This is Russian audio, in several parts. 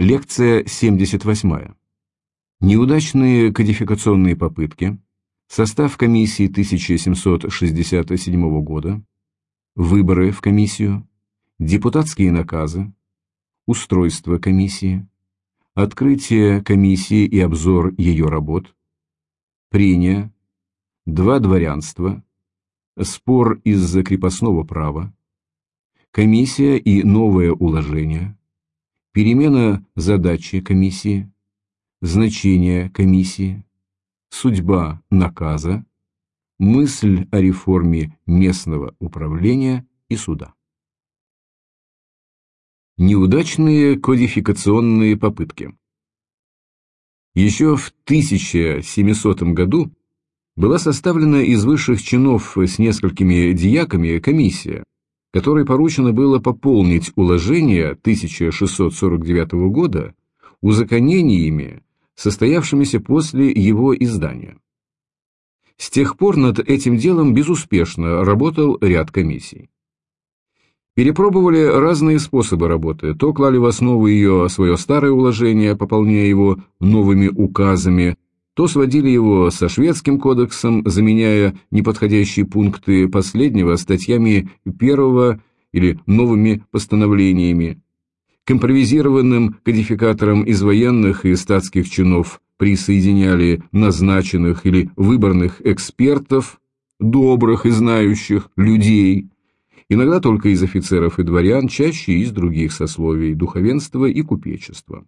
Лекция 78. Неудачные кодификационные попытки. Состав комиссии 1767 года. Выборы в комиссию. Депутатские наказы. Устройство комиссии. Открытие комиссии и обзор ее работ. Прения. Два дворянства. Спор из-за крепостного права. Комиссия и новое уложение перемена задачи комиссии, значение комиссии, судьба наказа, мысль о реформе местного управления и суда. Неудачные кодификационные попытки Еще в 1700 году была составлена из высших чинов с несколькими диаками комиссия, которой поручено было пополнить уложение 1649 года узаконениями, состоявшимися после его издания. С тех пор над этим делом безуспешно работал ряд комиссий. Перепробовали разные способы работы, то клали в основу ее свое старое уложение, пополняя его новыми указами, то сводили его со шведским кодексом, заменяя неподходящие пункты последнего статьями первого или новыми постановлениями. К импровизированным кодификаторам из военных и статских чинов присоединяли назначенных или выборных экспертов, добрых и знающих людей, иногда только из офицеров и дворян, чаще из других сословий духовенства и купечества.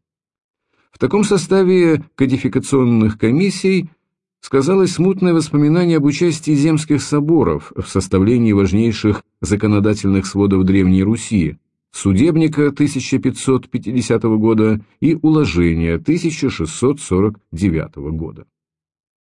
В таком составе кодификационных комиссий сказалось смутное воспоминание об участии земских соборов в составлении важнейших законодательных сводов Древней Руси, судебника 1550 года и уложения 1649 года.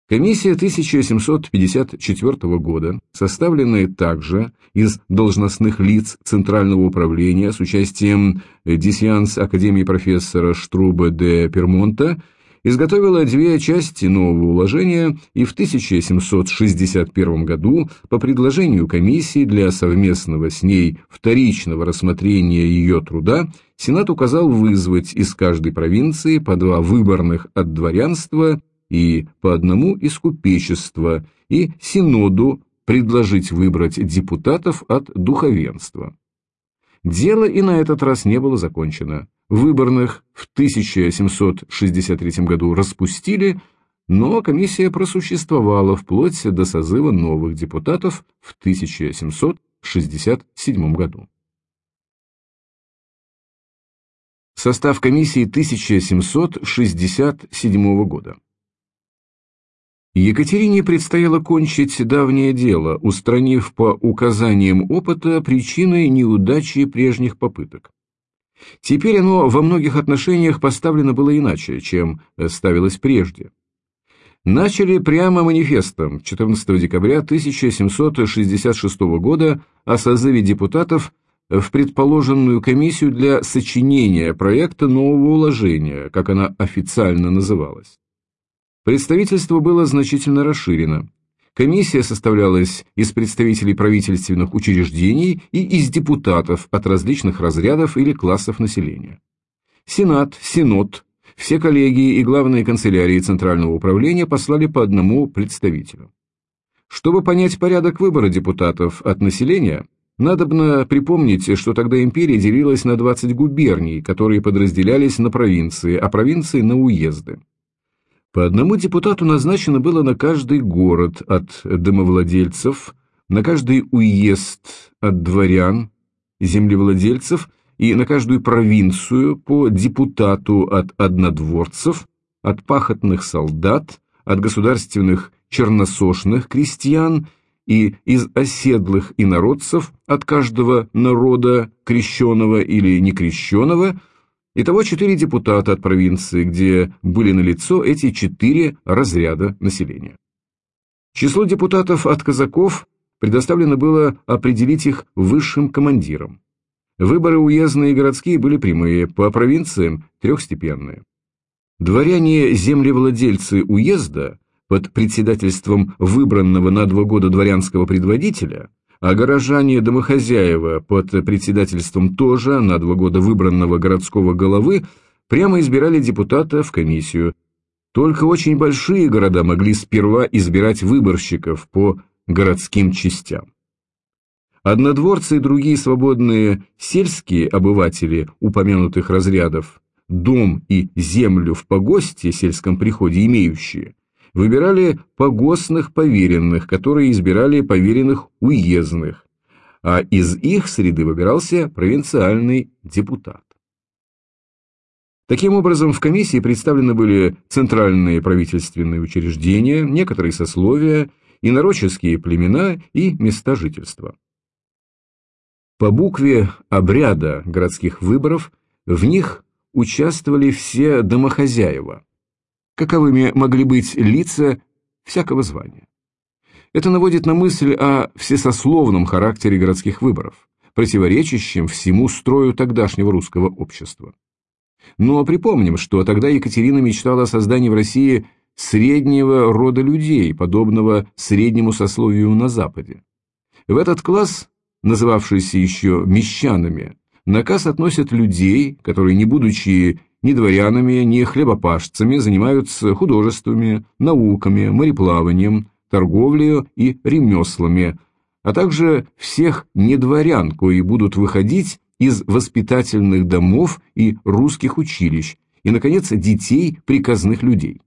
Комиссия 1754 года, составленная также из должностных лиц Центрального управления с участием Дисьянс Академии профессора Штруба де Пермонта, изготовила две части нового уложения и в 1761 году по предложению комиссии для совместного с ней вторичного рассмотрения ее труда Сенат указал вызвать из каждой провинции по два выборных от дворянства и по одному из купечества, и Синоду предложить выбрать депутатов от духовенства. Дело и на этот раз не было закончено. Выборных в 1763 году распустили, но комиссия просуществовала вплоть до созыва новых депутатов в 1767 году. Состав комиссии 1767 года. Екатерине предстояло кончить давнее дело, устранив по указаниям опыта причины неудачи прежних попыток. Теперь оно во многих отношениях поставлено было иначе, чем ставилось прежде. Начали прямо манифестом 14 декабря 1766 года о созыве депутатов в предположенную комиссию для сочинения проекта нового уложения, как она официально называлась. Представительство было значительно расширено. Комиссия составлялась из представителей правительственных учреждений и из депутатов от различных разрядов или классов населения. Сенат, Синод, все коллегии и главные канцелярии Центрального управления послали по одному представителю. Чтобы понять порядок выбора депутатов от населения, надобно припомнить, что тогда империя делилась на 20 губерний, которые подразделялись на провинции, а провинции на уезды. По одному депутату назначено было на каждый город от домовладельцев, на каждый уезд от дворян, землевладельцев и на каждую провинцию по депутату от однодворцев, от пахотных солдат, от государственных черносошных крестьян и из оседлых инородцев от каждого народа, крещеного или некрещеного – Итого четыре депутата от провинции, где были налицо эти четыре разряда населения. Число депутатов от казаков предоставлено было определить их высшим командиром. Выборы уездные и городские были прямые, по провинциям трехстепенные. Дворяне-землевладельцы уезда под председательством выбранного на два года дворянского предводителя а горожане-домохозяева под председательством тоже на два года выбранного городского головы прямо избирали депутата в комиссию. Только очень большие города могли сперва избирать выборщиков по городским частям. Однодворцы и другие свободные сельские обыватели упомянутых разрядов, дом и землю в погосте сельском приходе имеющие, выбирали погостных поверенных, которые избирали поверенных уездных, а из их среды выбирался провинциальный депутат. Таким образом, в комиссии представлены были центральные правительственные учреждения, некоторые сословия, инороческие племена и места жительства. По букве обряда городских выборов в них участвовали все домохозяева, каковыми могли быть лица всякого звания. Это наводит на мысль о всесословном характере городских выборов, противоречащем всему строю тогдашнего русского общества. Но припомним, что тогда Екатерина мечтала о создании в России среднего рода людей, подобного среднему сословию на Западе. В этот класс называвшиеся еще мещанами, наказ относит людей, которые, не будучи ни дворянами, ни хлебопашцами, занимаются художествами, науками, мореплаванием, торговлей и ремеслами, а также всех недворян, кои будут выходить из воспитательных домов и русских училищ, и, наконец, детей приказных людей.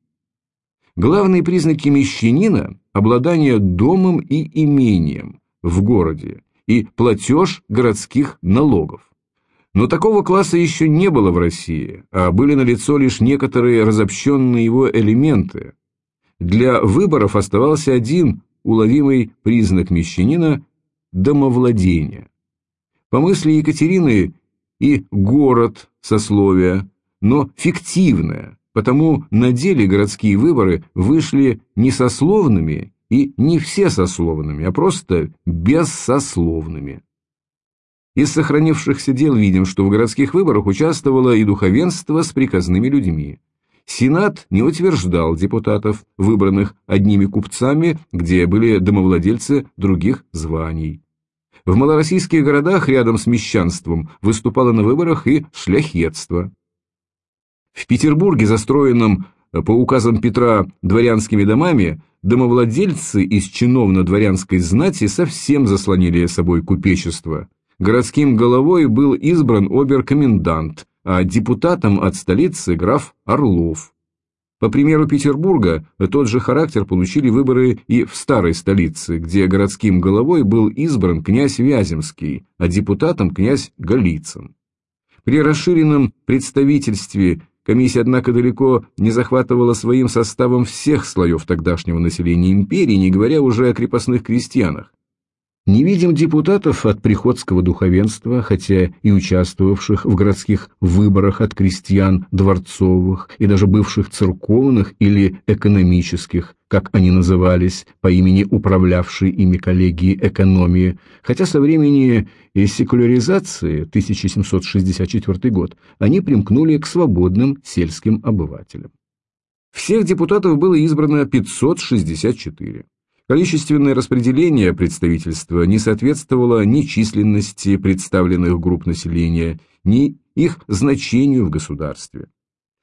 Главные признаки мещанина – обладание домом и имением в городе, и платеж городских налогов. Но такого класса еще не было в России, а были налицо лишь некоторые разобщенные его элементы. Для выборов оставался один уловимый признак мещанина – домовладение. По мысли Екатерины и город сословия, но фиктивное, потому на деле городские выборы вышли не сословными и не все сословными, а просто бессословными. Из сохранившихся дел видим, что в городских выборах участвовало и духовенство с приказными людьми. Сенат не утверждал депутатов, выбранных одними купцами, где были домовладельцы других званий. В малороссийских городах рядом с мещанством выступало на выборах и шляхетство. В Петербурге, застроенном по указам Петра дворянскими домами, домовладельцы из чиновно-дворянской знати совсем заслонили собой купечество. Городским головой был избран обер-комендант, а депутатом от столицы граф Орлов. По примеру Петербурга, тот же характер получили выборы и в старой столице, где городским головой был избран князь Вяземский, а депутатом князь Голицын. При расширенном представительстве Комиссия, однако, далеко не захватывала своим составом всех слоев тогдашнего населения империи, не говоря уже о крепостных крестьянах. Не видим депутатов от приходского духовенства, хотя и участвовавших в городских выборах от крестьян дворцовых и даже бывших церковных или экономических, как они назывались, по имени управлявшей ими коллегии экономии, хотя со времени секуляризации 1764 год они примкнули к свободным сельским обывателям. Всех депутатов было избрано 564. Количественное распределение представительства не соответствовало ни численности представленных групп населения, ни их значению в государстве.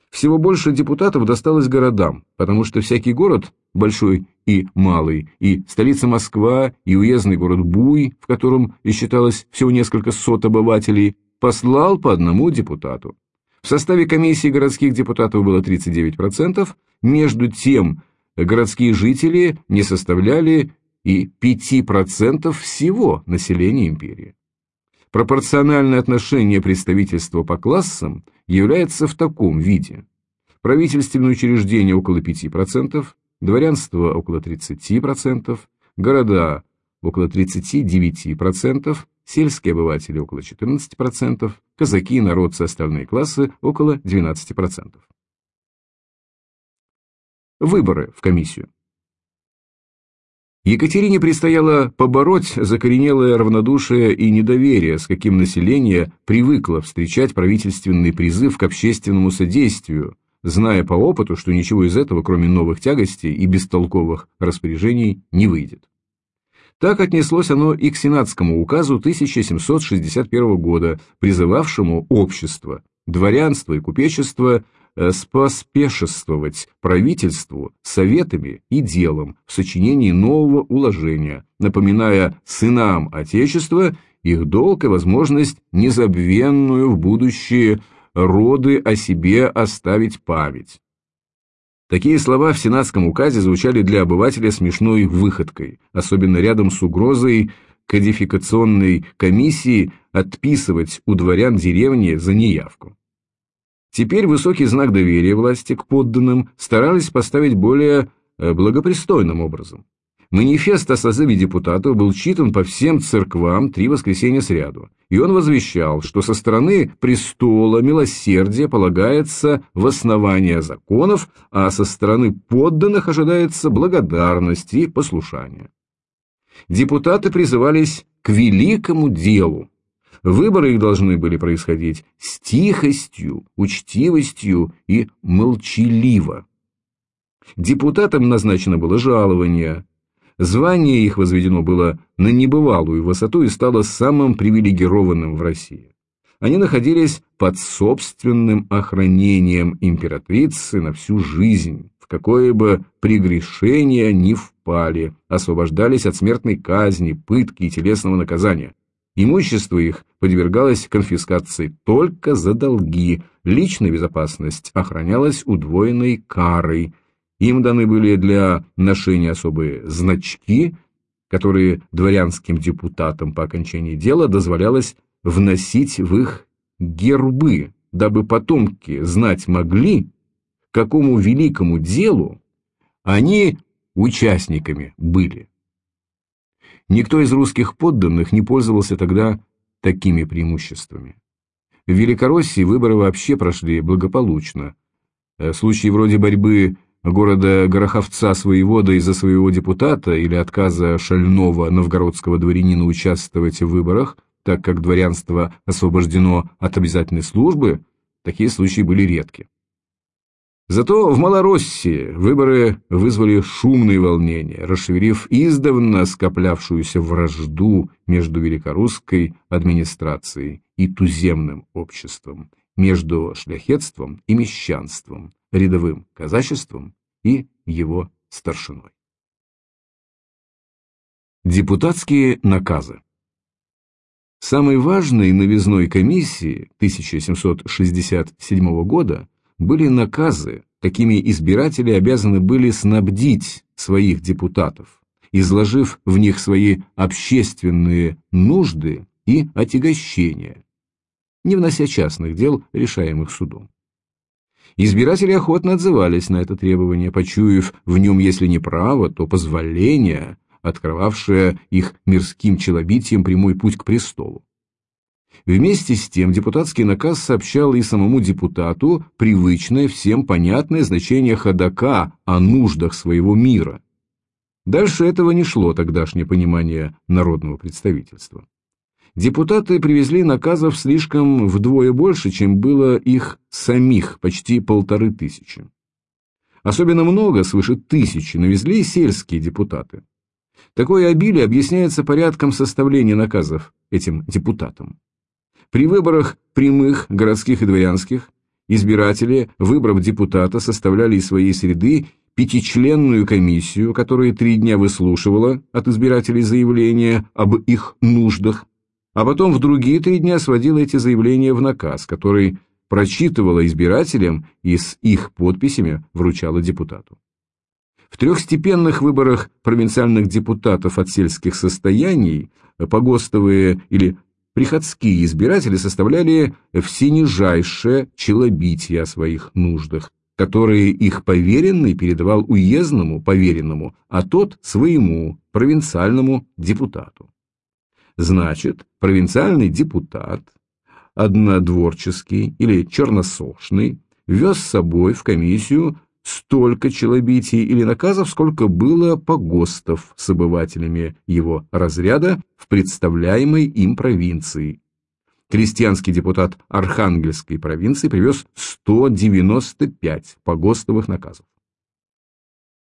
Всего больше депутатов досталось городам, потому что всякий город, большой и малый, и столица Москва, и уездный город Буй, в котором и считалось всего несколько сот обывателей, послал по одному депутату. В составе комиссии городских депутатов было 39%, между тем городские жители не составляли и 5% всего населения империи. Пропорциональное отношение представительства по классам является в таком виде. Правительственные учреждения около 5%, дворянство около 30%, города около 39%, сельские обыватели около 14%, казаки, народцы, остальные классы около 12%. Выборы в комиссию. Екатерине предстояло побороть закоренелое равнодушие и недоверие, с каким население привыкло встречать правительственный призыв к общественному содействию, зная по опыту, что ничего из этого, кроме новых тягостей и бестолковых распоряжений, не выйдет. Так отнеслось оно и к Сенатскому указу 1761 года, призывавшему общество дворянство и купечество споспешествовать правительству советами и делом в сочинении нового уложения, напоминая сынам Отечества их долг и возможность незабвенную в будущее роды о себе оставить память. Такие слова в сенатском указе звучали для обывателя смешной выходкой, особенно рядом с угрозой кодификационной комиссии отписывать у дворян деревни за неявку. Теперь высокий знак доверия власти к подданным старались поставить более э, благопристойным образом. Манифест о созыве депутатов был читан по всем церквам три воскресенья сряду, и он возвещал, что со стороны престола милосердие полагается в основание законов, а со стороны подданных ожидается благодарность и послушание. Депутаты призывались к великому делу. Выборы их должны были происходить с тихостью, учтивостью и молчаливо. Депутатам назначено было жалование – Звание их возведено было на небывалую высоту и стало самым привилегированным в России. Они находились под собственным охранением императрицы на всю жизнь, в какое бы прегрешение не впали, освобождались от смертной казни, пытки и телесного наказания. Имущество их подвергалось конфискации только за долги, личная безопасность охранялась удвоенной карой – им даны были для ношения особые значки, которые дворянским депутатам по окончании дела дозволялось вносить в их гербы, дабы потомки знать могли, какому великому делу они участниками были. Никто из русских подданных не пользовался тогда такими преимуществами. В Великороссии выборы вообще прошли благополучно. Э, случаи вроде борьбы города Гороховца своевода из-за своего депутата или отказа шального новгородского дворянина участвовать в выборах, так как дворянство освобождено от обязательной службы, такие случаи были редки. Зато в Малороссии выборы вызвали шумные волнения, расшевелив издавна скоплявшуюся вражду между великорусской администрацией и туземным обществом, между шляхетством и мещанством, рядовым казачеством и его старшиной. Депутатские наказы Самой важной новизной комиссии 1767 года были наказы, какими избиратели обязаны были снабдить своих депутатов, изложив в них свои общественные нужды и отягощения, не внося частных дел, решаемых судом. Избиратели охотно отзывались на это требование, почуяв в нем, если не право, то позволение, открывавшее их мирским челобитием прямой путь к престолу. Вместе с тем депутатский наказ сообщал и самому депутату привычное всем понятное значение ходока о нуждах своего мира. Дальше этого не шло тогдашнее понимание народного представительства. Депутаты привезли наказов слишком вдвое больше, чем было их самих, почти полторы тысячи. Особенно много, свыше тысячи, навезли сельские депутаты. Такое обилие объясняется порядком составления наказов этим депутатам. При выборах прямых, городских и дворянских, избиратели, выбрав депутата, составляли из своей среды пятичленную комиссию, которая три дня выслушивала от избирателей заявления об их нуждах, а потом в другие три дня сводила эти заявления в наказ, который прочитывала избирателям и с их подписями вручала депутату. В трехстепенных выборах провинциальных депутатов от сельских состояний погостовые или приходские избиратели составляли всенижайшее челобитие о своих нуждах, которые их поверенный передавал уездному поверенному, а тот своему провинциальному депутату. Значит, провинциальный депутат, однодворческий или черносошный, вез с собой в комиссию столько челобитий или наказов, сколько было погостов с обывателями его разряда в представляемой им провинции. Крестьянский депутат Архангельской провинции привез 195 погостовых наказов.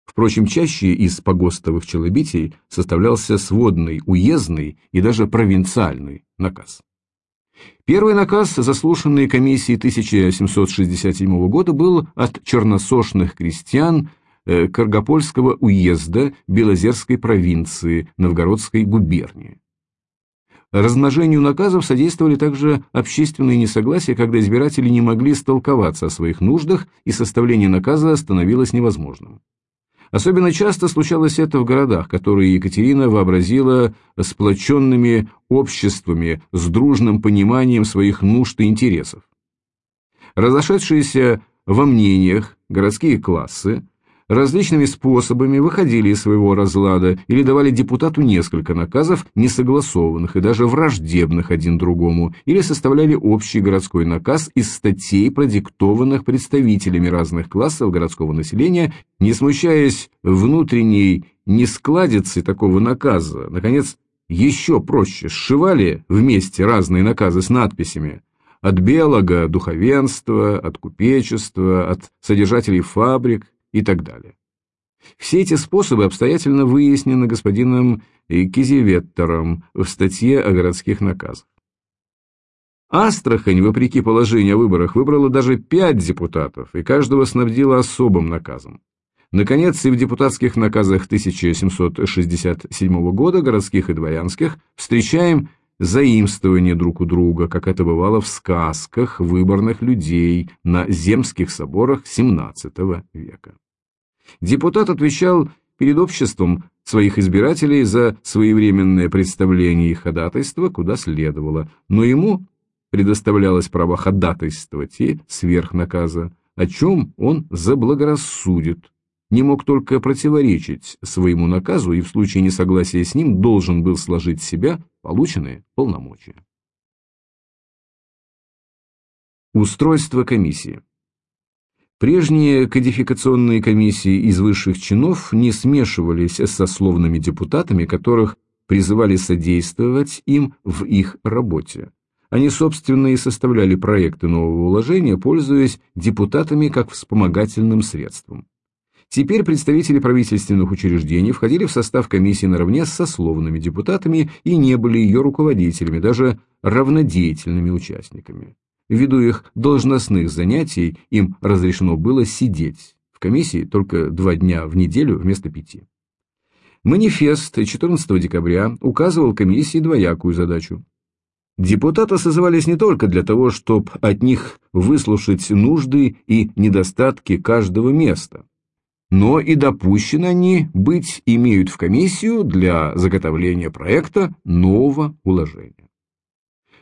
Впрочем, чаще из погостовых челобитий составлялся сводный, уездный и даже провинциальный наказ. Первый наказ, заслушанный комиссией 1767 года, был от черносошных крестьян э, Каргопольского уезда Белозерской провинции Новгородской губернии. Размножению наказов содействовали также общественные несогласия, когда избиратели не могли столковаться о своих нуждах, и составление наказа становилось невозможным. Особенно часто случалось это в городах, которые Екатерина вообразила сплоченными обществами с дружным пониманием своих нужд и интересов. Разошедшиеся во мнениях городские классы различными способами выходили из своего разлада или давали депутату несколько наказов, несогласованных и даже враждебных один другому, или составляли общий городской наказ из статей, продиктованных представителями разных классов городского населения, не смущаясь внутренней нескладицы такого наказа. Наконец, еще проще сшивали вместе разные наказы с надписями от белого духовенства, от купечества, от содержателей фабрик, и так далее. Все эти способы обстоятельно выяснены господином Кизеветтером в статье о городских наказах. Астрахань, вопреки положению о выборах, выбрала даже пять депутатов, и каждого снабдила особым наказом. Наконец, и в депутатских наказах 1767 года, городских и дворянских, встречаем заимствование друг у друга, как это бывало в сказках выборных людей на земских соборах XVII века. Депутат отвечал перед обществом своих избирателей за своевременное представление и ходатайство, куда следовало, но ему предоставлялось право ходатайствовать и сверх наказа, о чем он заблагорассудит, не мог только противоречить своему наказу и в случае несогласия с ним должен был сложить себя полученные полномочия. Устройство комиссии Прежние кодификационные комиссии из высших чинов не смешивались с сословными депутатами, которых призывали содействовать им в их работе. Они, собственно, и составляли проекты нового уложения, пользуясь депутатами как вспомогательным средством. Теперь представители правительственных учреждений входили в состав комиссии наравне с сословными депутатами и не были ее руководителями, даже равнодеятельными участниками. Ввиду их должностных занятий им разрешено было сидеть в комиссии только два дня в неделю вместо пяти. Манифест 14 декабря указывал комиссии двоякую задачу. Депутаты созывались не только для того, чтобы от них выслушать нужды и недостатки каждого места, но и допущены они быть имеют в комиссию для заготовления проекта нового уложения.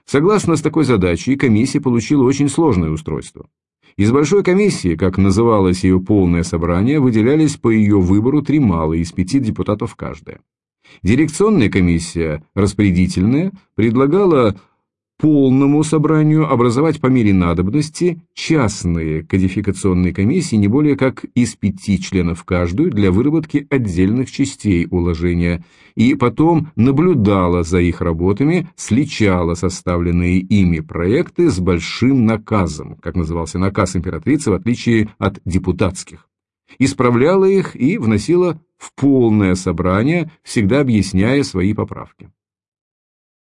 Согласно с такой задачей, комиссия получила очень сложное устройство. Из большой комиссии, как называлось ее полное собрание, выделялись по ее выбору три малые из пяти депутатов каждая. Дирекционная комиссия, распорядительная, предлагала полному собранию образовать по мере надобности частные кодификационные комиссии не более как из пяти членов каждую для выработки отдельных частей уложения, и потом наблюдала за их работами, сличала составленные ими проекты с большим наказом, как назывался наказ императрицы в отличие от депутатских, исправляла их и вносила в полное собрание, всегда объясняя свои поправки.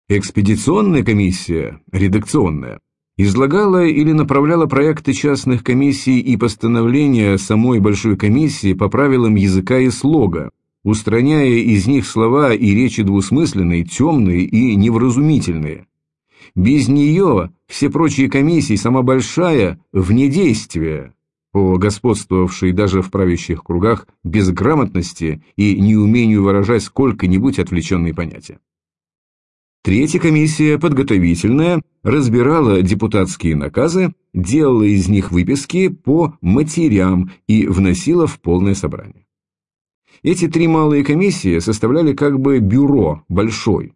Экспедиционная комиссия, редакционная, излагала или направляла проекты частных комиссий и постановления самой Большой комиссии по правилам языка и слога, устраняя из них слова и речи двусмысленные, темные и невразумительные. Без нее все прочие комиссии, сама Большая, вне действия, по господствовавшей даже в правящих кругах безграмотности и неумению выражать сколько-нибудь отвлеченные понятия. Третья комиссия, подготовительная, разбирала депутатские наказы, делала из них выписки по матерям и вносила в полное собрание. Эти три малые комиссии составляли как бы бюро большой.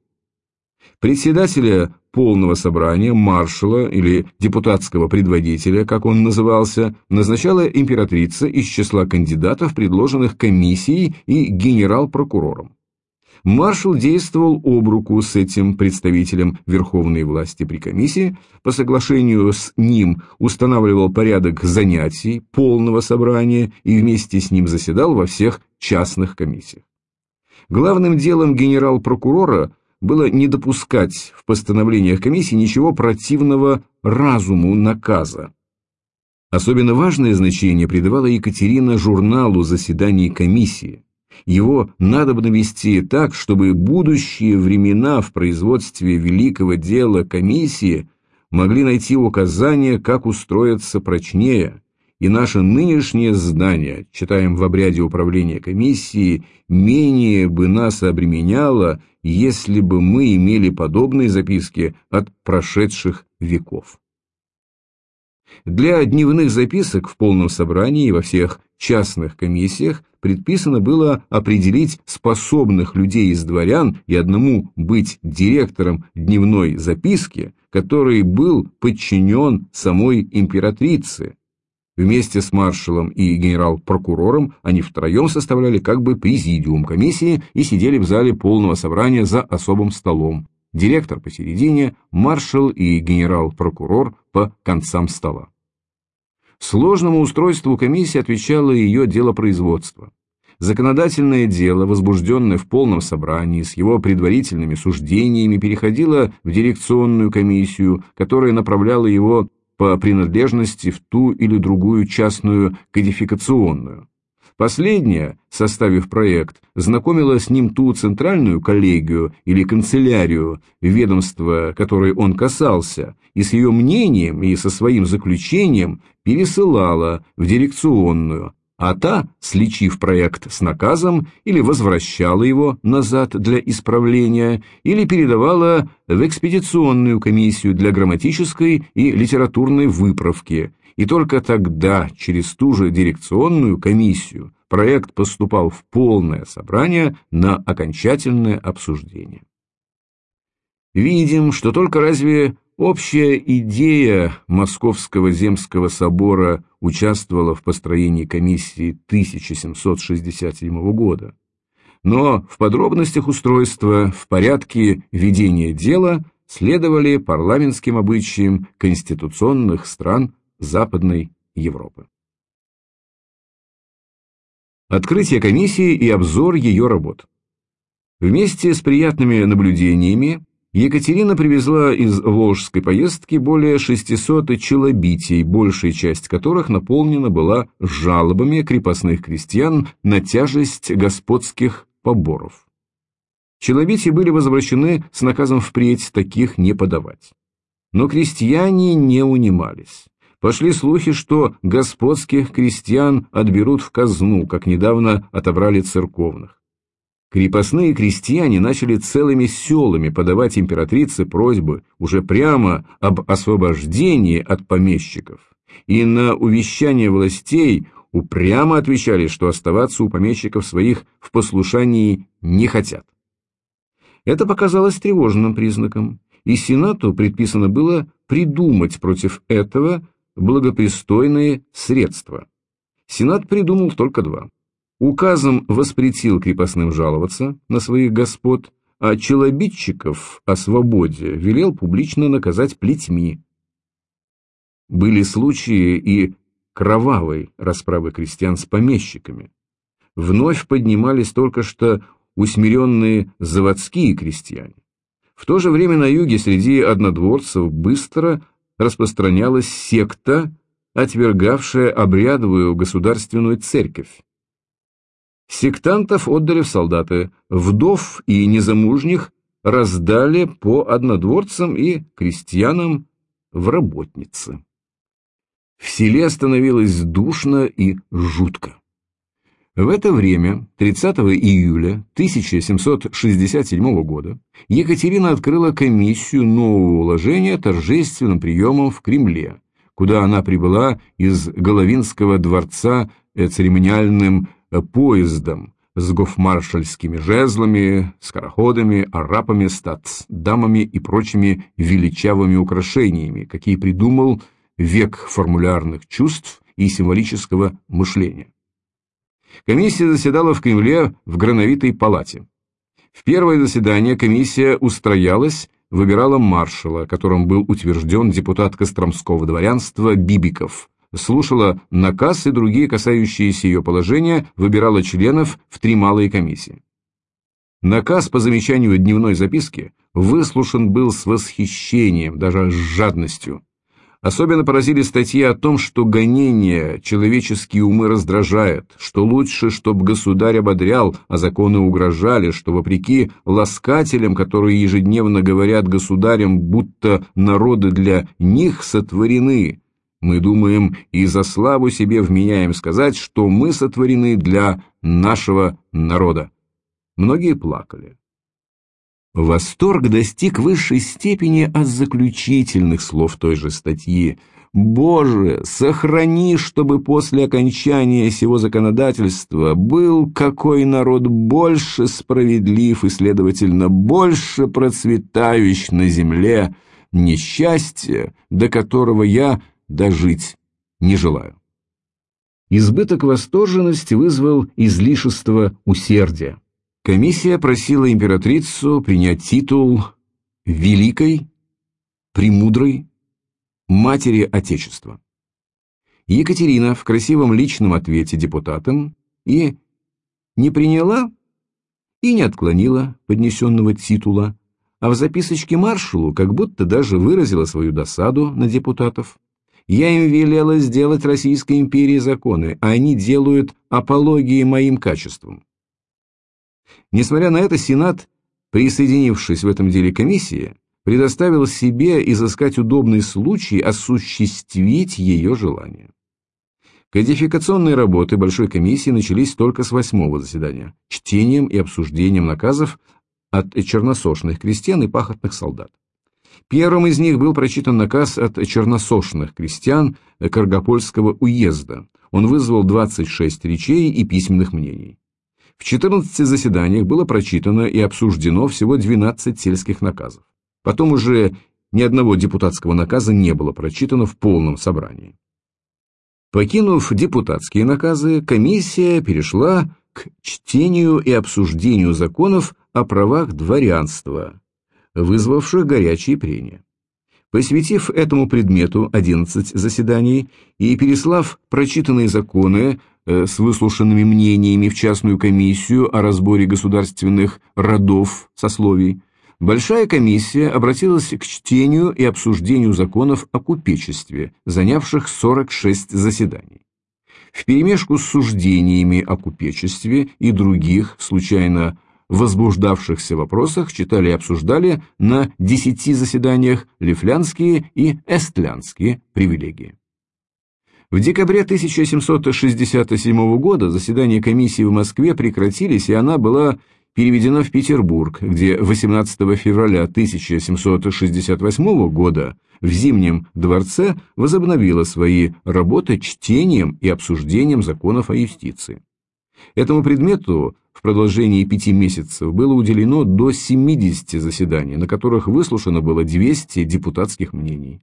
Председателя полного собрания, маршала или депутатского предводителя, как он назывался, назначала императрица из числа кандидатов, предложенных комиссией и генерал-прокурором. Маршал действовал об руку с этим представителем верховной власти при комиссии, по соглашению с ним устанавливал порядок занятий полного собрания и вместе с ним заседал во всех частных комиссиях. Главным делом генерал-прокурора было не допускать в постановлениях комиссии ничего противного разуму наказа. Особенно важное значение придавала Екатерина журналу заседаний комиссии. Его надо бы навести так, чтобы будущие времена в производстве великого дела комиссии могли найти указания, как устроиться прочнее, и наше нынешнее здание, читаем в обряде управления комиссии, менее бы нас обременяло, если бы мы имели подобные записки от прошедших веков. Для дневных записок в полном собрании и во всех частных комиссиях предписано было определить способных людей из дворян и одному быть директором дневной записки, который был подчинен самой императрице. Вместе с маршалом и генерал-прокурором они втроем составляли как бы президиум комиссии и сидели в зале полного собрания за особым столом. Директор посередине, маршал и генерал-прокурор по концам стола. Сложному устройству комиссии отвечало ее дело производства. Законодательное дело, возбужденное в полном собрании с его предварительными суждениями, переходило в дирекционную комиссию, которая направляла его по принадлежности в ту или другую частную кодификационную. Последняя, составив проект, знакомила с ним ту центральную коллегию или канцелярию, ведомства, которой он касался, и с ее мнением и со своим заключением пересылала в дирекционную, а та, сличив проект с наказом, или возвращала его назад для исправления, или передавала в экспедиционную комиссию для грамматической и литературной выправки, и только тогда, через ту же дирекционную комиссию, проект поступал в полное собрание на окончательное обсуждение. Видим, что только разве общая идея Московского земского собора участвовала в построении комиссии 1767 года, но в подробностях устройства, в порядке ведения дела следовали парламентским обычаям конституционных стран Западной Европы. Открытие комиссии и обзор ее работ. Вместе с приятными наблюдениями Екатерина привезла из Волжской поездки более 600 челобитий, большая часть которых наполнена была жалобами крепостных крестьян на тяжесть господских поборов. Челобития были возвращены с наказом впредь таких не подавать. Но крестьяне не унимались. Пошли слухи, что господских крестьян отберут в казну, как недавно отобрали церковных. Крепостные крестьяне начали целыми селами подавать императрице просьбы уже прямо об освобождении от помещиков, и на увещание властей упрямо отвечали, что оставаться у помещиков своих в послушании не хотят. Это показалось тревожным признаком, и Сенату предписано было придумать против этого благопристойные средства. Сенат придумал только два. Указом воспретил крепостным жаловаться на своих господ, а челобитчиков о свободе велел публично наказать плетьми. Были случаи и кровавой расправы крестьян с помещиками. Вновь поднимались только что усмиренные заводские крестьяне. В то же время на юге среди однодворцев быстро распространялась секта, отвергавшая обрядовую государственную церковь. Сектантов отдали в солдаты, вдов и незамужних раздали по однодворцам и крестьянам в работницы. В селе становилось душно и жутко. В это время, 30 июля 1767 года, Екатерина открыла комиссию нового уложения торжественным приемом в Кремле, куда она прибыла из Головинского дворца э, церемониальным э, поездом с гофмаршальскими жезлами, скороходами, арапами, статсдамами и прочими величавыми украшениями, какие придумал век формулярных чувств и символического мышления. Комиссия заседала в Кремле в Грановитой палате. В первое заседание комиссия устроялась, выбирала маршала, которым был утвержден депутат Костромского дворянства Бибиков, слушала наказ и другие касающиеся ее положения, выбирала членов в три малые комиссии. Наказ по замечанию дневной записки выслушан был с восхищением, даже с жадностью. Особенно поразили статьи о том, что гонение человеческие умы раздражает, что лучше, чтобы государь ободрял, а законы угрожали, что вопреки ласкателям, которые ежедневно говорят государям, будто народы для них сотворены, мы думаем и за славу себе вменяем сказать, что мы сотворены для нашего народа. Многие плакали. Восторг достиг высшей степени от заключительных слов той же статьи. «Боже, сохрани, чтобы после окончания сего законодательства был какой народ больше справедлив и, следовательно, больше процветающий на земле, несчастье, до которого я дожить не желаю». Избыток восторженности вызвал излишество усердия. Комиссия просила императрицу принять титул «Великой, Премудрой, Матери Отечества». Екатерина в красивом личном ответе депутатам и не приняла и не отклонила поднесенного титула, а в записочке маршалу как будто даже выразила свою досаду на депутатов. Я им велела сделать Российской империи законы, а они делают апологии моим качествам. Несмотря на это, Сенат, присоединившись в этом деле комиссии, предоставил себе изыскать удобный случай осуществить ее желание. Кодификационные работы Большой комиссии начались только с восьмого заседания, чтением и обсуждением наказов от черносошных крестьян и пахотных солдат. Первым из них был прочитан наказ от черносошных крестьян Каргопольского уезда. Он вызвал 26 речей и письменных мнений. В 14 заседаниях было прочитано и обсуждено всего 12 сельских наказов. Потом уже ни одного депутатского наказа не было прочитано в полном собрании. Покинув депутатские наказы, комиссия перешла к чтению и обсуждению законов о правах дворянства, вызвавших горячие прения. Посвятив этому предмету 11 заседаний и переслав прочитанные законы с выслушанными мнениями в частную комиссию о разборе государственных родов сословий, Большая комиссия обратилась к чтению и обсуждению законов о купечестве, занявших 46 заседаний. Вперемешку с суждениями о купечестве и других, случайно возбуждавшихся вопросах, читали и обсуждали на 10 заседаниях лифлянские и эстлянские привилегии. В декабре 1767 года заседания комиссии в Москве прекратились, и она была переведена в Петербург, где 18 февраля 1768 года в Зимнем дворце возобновила свои работы чтением и обсуждением законов о юстиции. Этому предмету в продолжении пяти месяцев было уделено до 70 заседаний, на которых выслушано было 200 депутатских мнений.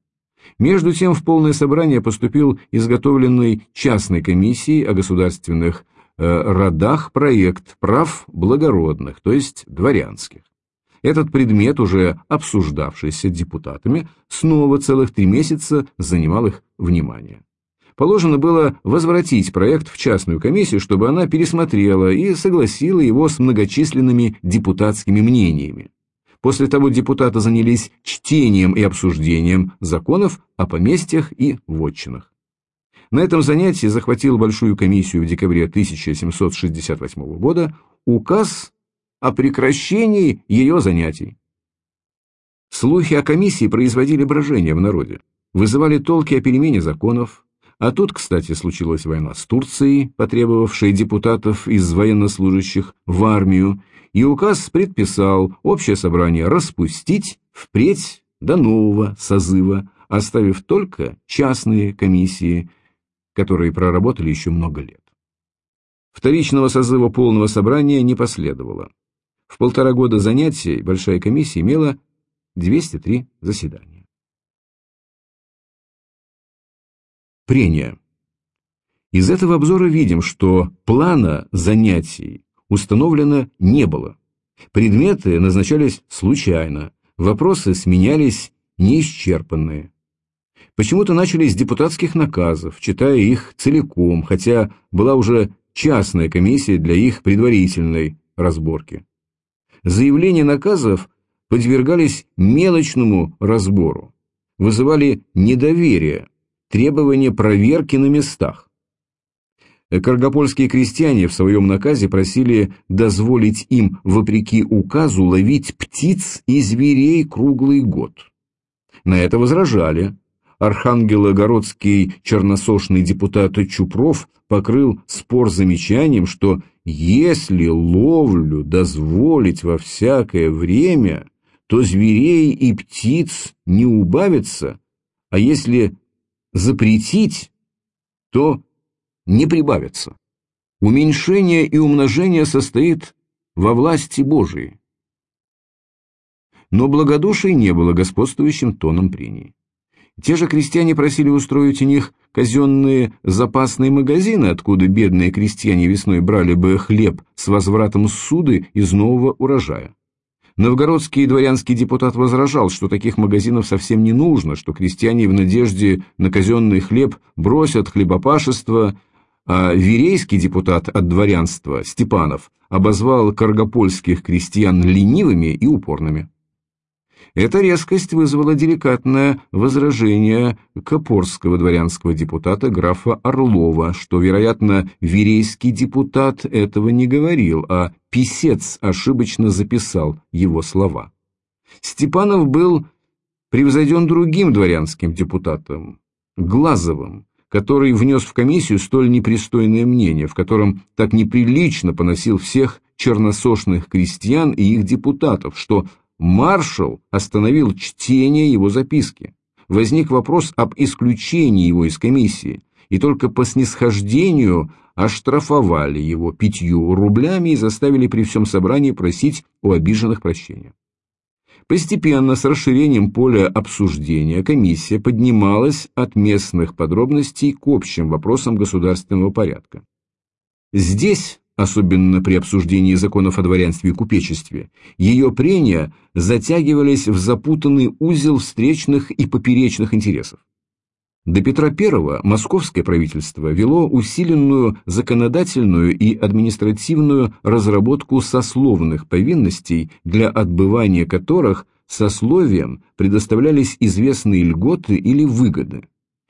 Между тем в полное собрание поступил изготовленный частной комиссией о государственных э, родах проект прав благородных, то есть дворянских. Этот предмет, уже обсуждавшийся депутатами, снова целых три месяца занимал их внимание. Положено было возвратить проект в частную комиссию, чтобы она пересмотрела и согласила его с многочисленными депутатскими мнениями. После того депутаты занялись чтением и обсуждением законов о поместьях и вотчинах. На этом занятии захватил Большую комиссию в декабре 1768 года указ о прекращении ее занятий. Слухи о комиссии производили брожение в народе, вызывали толки о перемене законов, а тут, кстати, случилась война с Турцией, потребовавшая депутатов из военнослужащих в армию, и указ предписал общее собрание распустить впредь до нового созыва, оставив только частные комиссии, которые проработали еще много лет. Вторичного созыва полного собрания не последовало. В полтора года занятий Большая комиссия имела 203 заседания. Прения. Из этого обзора видим, что плана занятий установлено не было. Предметы назначались случайно, вопросы сменялись неисчерпанные. Почему-то начали с депутатских наказов, читая их целиком, хотя была уже частная комиссия для их предварительной разборки. Заявления наказов подвергались мелочному разбору, вызывали недоверие, требования проверки на местах. Каргопольские крестьяне в своем наказе просили дозволить им, вопреки указу, ловить птиц и зверей круглый год. На это возражали. Архангелогородский черносошный депутат Чупров покрыл спор замечанием, что если ловлю дозволить во всякое время, то зверей и птиц не убавится, а если запретить, то не прибавится. Уменьшение и умножение состоит во власти Божией. Но благодушие не было господствующим тоном прений. Те же крестьяне просили устроить у них казенные запасные магазины, откуда бедные крестьяне весной брали бы хлеб с возвратом суды из нового урожая. Новгородский дворянский депутат возражал, что таких магазинов совсем не нужно, что крестьяне в надежде на казенный хлеб бросят хлебопашество, а верейский депутат от дворянства Степанов обозвал каргопольских крестьян ленивыми и упорными. Эта резкость вызвала деликатное возражение копорского дворянского депутата графа Орлова, что, вероятно, верейский депутат этого не говорил, а писец ошибочно записал его слова. Степанов был превзойден другим дворянским депутатом, Глазовым, который внес в комиссию столь непристойное мнение, в котором так неприлично поносил всех черносошных крестьян и их депутатов, что маршал остановил чтение его записки. Возник вопрос об исключении его из комиссии, и только по снисхождению оштрафовали его пятью рублями и заставили при всем собрании просить у обиженных прощения. Постепенно, с расширением поля обсуждения, комиссия поднималась от местных подробностей к общим вопросам государственного порядка. Здесь особенно при обсуждении законов о дворянстве и купечестве, ее прения затягивались в запутанный узел встречных и поперечных интересов. До Петра I московское правительство вело усиленную законодательную и административную разработку сословных повинностей, для отбывания которых сословиям предоставлялись известные льготы или выгоды.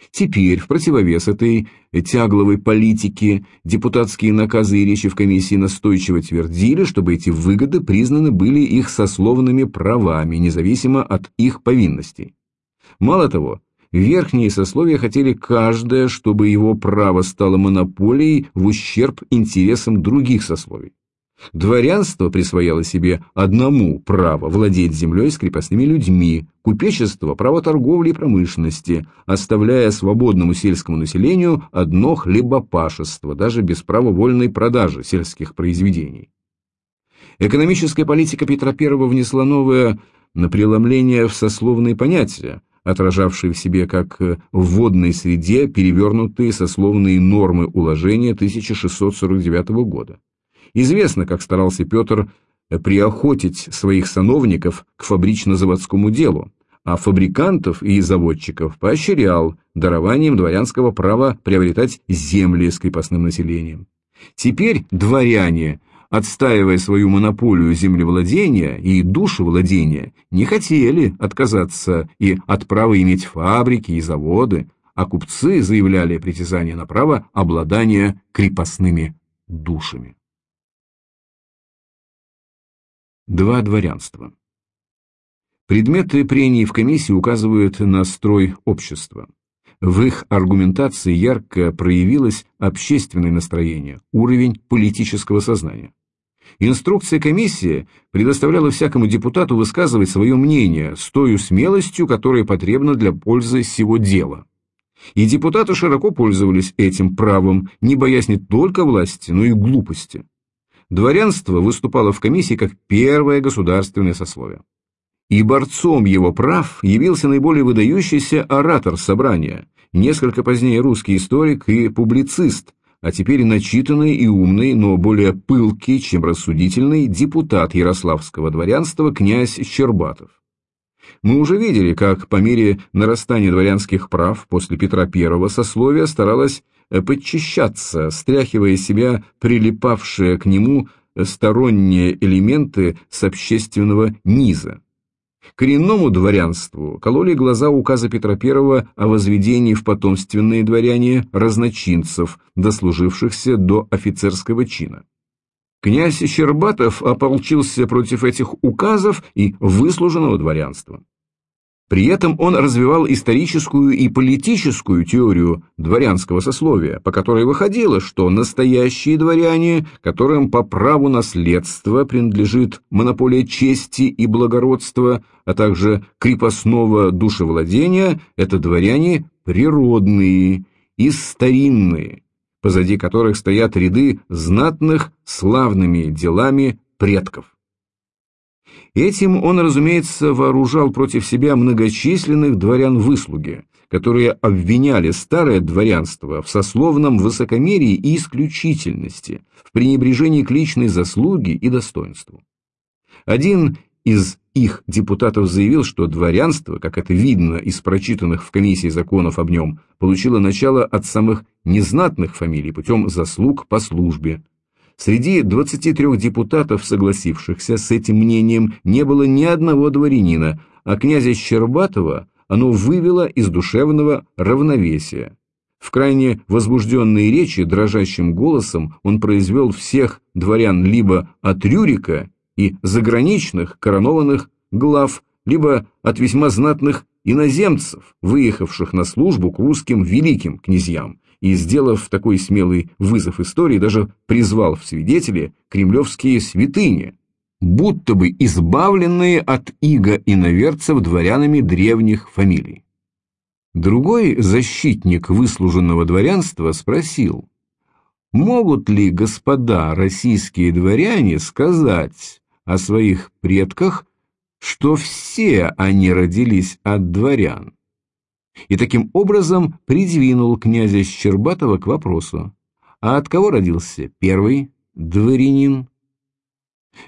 Теперь, в противовес этой тягловой политике, депутатские наказы и речи в комиссии настойчиво твердили, чтобы эти выгоды признаны были их сословными правами, независимо от их повинностей. Мало того, верхние сословия хотели каждое, чтобы его право стало монополией в ущерб интересам других сословий. Дворянство присвояло себе одному право владеть землей с крепостными людьми, купечество – право торговли и промышленности, оставляя свободному сельскому населению одно хлебопашество, даже без права вольной продажи сельских произведений. Экономическая политика Петра I внесла новое на преломление в сословные понятия, отражавшие в себе как в водной среде перевернутые сословные нормы уложения 1649 года. Известно, как старался Петр приохотить своих сановников к фабрично-заводскому делу, а фабрикантов и заводчиков поощрял дарованием дворянского права приобретать земли с крепостным населением. Теперь дворяне, отстаивая свою монополию землевладения и душевладения, не хотели отказаться и от права иметь фабрики и заводы, а купцы заявляли притязание на право обладания крепостными душами. Два дворянства. Предметы прений в комиссии указывают на строй общества. В их аргументации ярко проявилось общественное настроение, уровень политического сознания. Инструкция комиссии предоставляла всякому депутату высказывать свое мнение с той смелостью, которая потребна для пользы всего дела. И депутаты широко пользовались этим правом, не боясь не только власти, но и глупости дворянство выступало в комиссии как первое государственное сословие. И борцом его прав явился наиболее выдающийся оратор собрания, несколько позднее русский историк и публицист, а теперь начитанный и умный, но более пылкий, чем рассудительный, депутат ярославского дворянства князь Щербатов. Мы уже видели, как по мере нарастания дворянских прав после Петра I сословие старалось Э, подчищаться, стряхивая себя прилипавшее к нему сторонние элементы с общественного низа. Коренному дворянству кололи глаза указа Петра I о возведении в потомственные дворяне разночинцев, дослужившихся до офицерского чина. Князь Щербатов ополчился против этих указов и выслуженного дворянства. При этом он развивал историческую и политическую теорию дворянского сословия, по которой выходило, что настоящие дворяне, которым по праву наследства принадлежит монополия чести и благородства, а также крепостного душевладения, это дворяне природные и старинные, позади которых стоят ряды знатных славными делами предков. Этим он, разумеется, вооружал против себя многочисленных дворян-выслуги, которые обвиняли старое дворянство в сословном высокомерии и исключительности, в пренебрежении к личной заслуге и достоинству. Один из их депутатов заявил, что дворянство, как это видно из прочитанных в комиссии законов об нем, получило начало от самых незнатных фамилий путем заслуг по службе, Среди 23 депутатов, согласившихся с этим мнением, не было ни одного дворянина, а князя Щербатова оно вывело из душевного равновесия. В крайне возбужденной речи дрожащим голосом он произвел всех дворян либо от Рюрика и заграничных коронованных глав, либо от весьма знатных иноземцев, выехавших на службу к русским великим князьям, и, сделав такой смелый вызов истории, даже призвал в свидетели кремлевские святыни, будто бы избавленные от иго иноверцев дворянами древних фамилий. Другой защитник выслуженного дворянства спросил, могут ли господа российские дворяне сказать о своих предках, что все они родились от дворян? И таким образом придвинул князя Щербатова к вопросу, а от кого родился первый дворянин?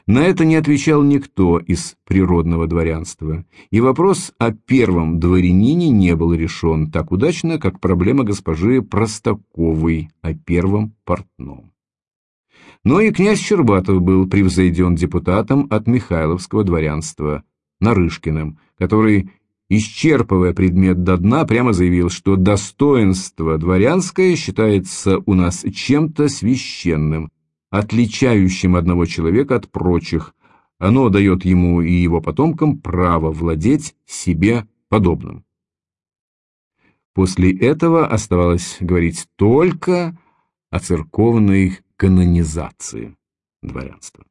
На это не отвечал никто из природного дворянства, и вопрос о первом дворянине не был решен так удачно, как проблема госпожи Простаковой о первом портном. Но и князь Щербатов был превзойден депутатом от Михайловского дворянства, Нарышкиным, который исчерпывая предмет до дна, прямо заявил, что достоинство дворянское считается у нас чем-то священным, отличающим одного человека от прочих. Оно дает ему и его потомкам право владеть себе подобным. После этого оставалось говорить только о церковной канонизации дворянства.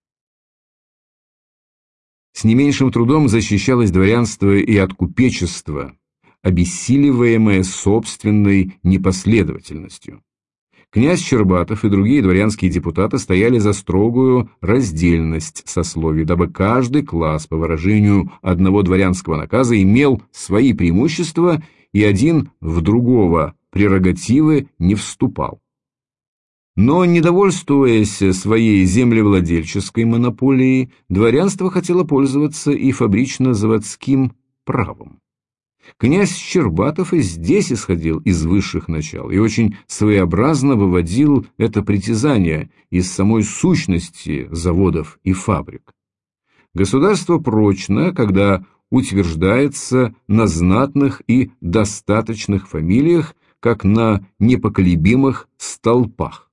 С не меньшим трудом защищалось дворянство и от купечества, обессиливаемое собственной непоследовательностью. Князь Щербатов и другие дворянские депутаты стояли за строгую раздельность сословий, дабы каждый класс, по выражению одного дворянского наказа, имел свои преимущества и один в другого прерогативы не вступал. Но, недовольствуясь своей землевладельческой монополией, дворянство хотело пользоваться и фабрично-заводским правом. Князь Щербатов и здесь исходил из высших начал и очень своеобразно выводил это притязание из самой сущности заводов и фабрик. Государство прочно, когда утверждается на знатных и достаточных фамилиях, как на непоколебимых столпах.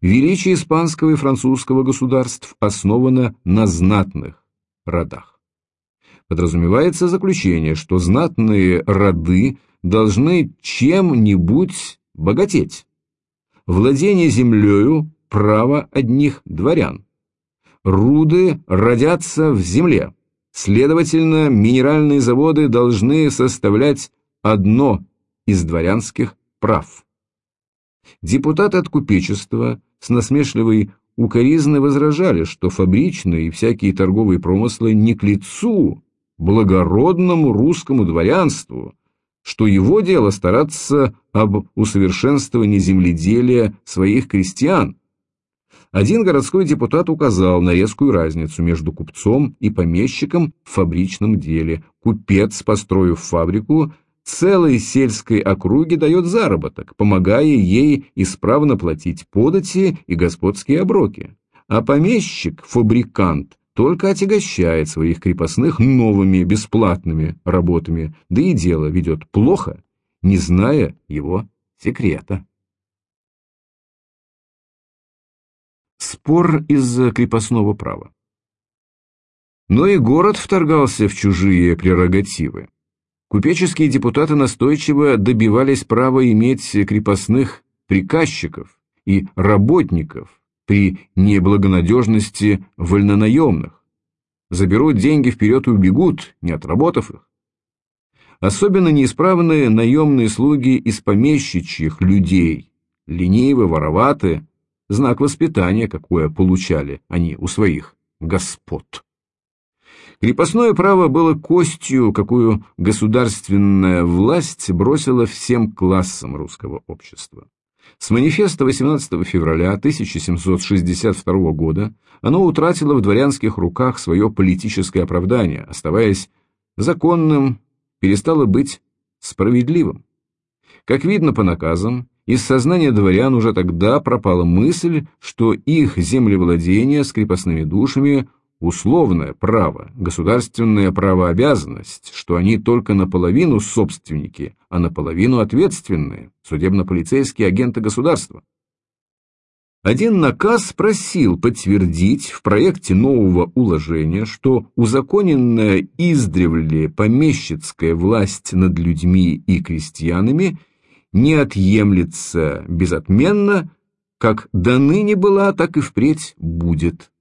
Величие испанского и французского государств основано на знатных родах. Подразумевается заключение, что знатные роды должны чем-нибудь богатеть. Владение землею – право одних дворян. Руды родятся в земле. Следовательно, минеральные заводы должны составлять одно из дворянских прав. Депутаты от купечества с насмешливой укоризной возражали, что фабричные и всякие торговые промыслы не к лицу благородному русскому дворянству, что его дело стараться об усовершенствовании земледелия своих крестьян. Один городской депутат указал на резкую разницу между купцом и помещиком в фабричном деле. Купец, построив фабрику, целой сельской округе дает заработок, помогая ей исправно платить подати и господские оброки. а помещик-фабрикант только отягощает своих крепостных новыми бесплатными работами, да и дело ведет плохо, не зная его секрета. Спор из-за крепостного права. Но и город вторгался в чужие прерогативы. Купеческие депутаты настойчиво добивались права иметь крепостных приказчиков и работников при неблагонадежности вольнонаемных. Заберут деньги вперед и убегут, не отработав их. Особенно неисправные наемные слуги из помещичьих людей, ленивы, вороваты, знак воспитания, какое получали они у своих господ. Крепостное право было костью, какую государственная власть бросила всем классам русского общества. С манифеста 18 февраля 1762 года оно утратило в дворянских руках свое политическое оправдание, оставаясь законным, перестало быть справедливым. Как видно по наказам, из сознания дворян уже тогда пропала мысль, что их землевладение с крепостными душами условное право, государственная правообязанность, что они только наполовину собственники, а наполовину ответственные, судебно-полицейские агенты государства. Один наказ просил подтвердить в проекте нового уложения, что узаконенная издревле помещицкая власть над людьми и крестьянами не отъемлется безотменно, как до ныне была, так и впредь будет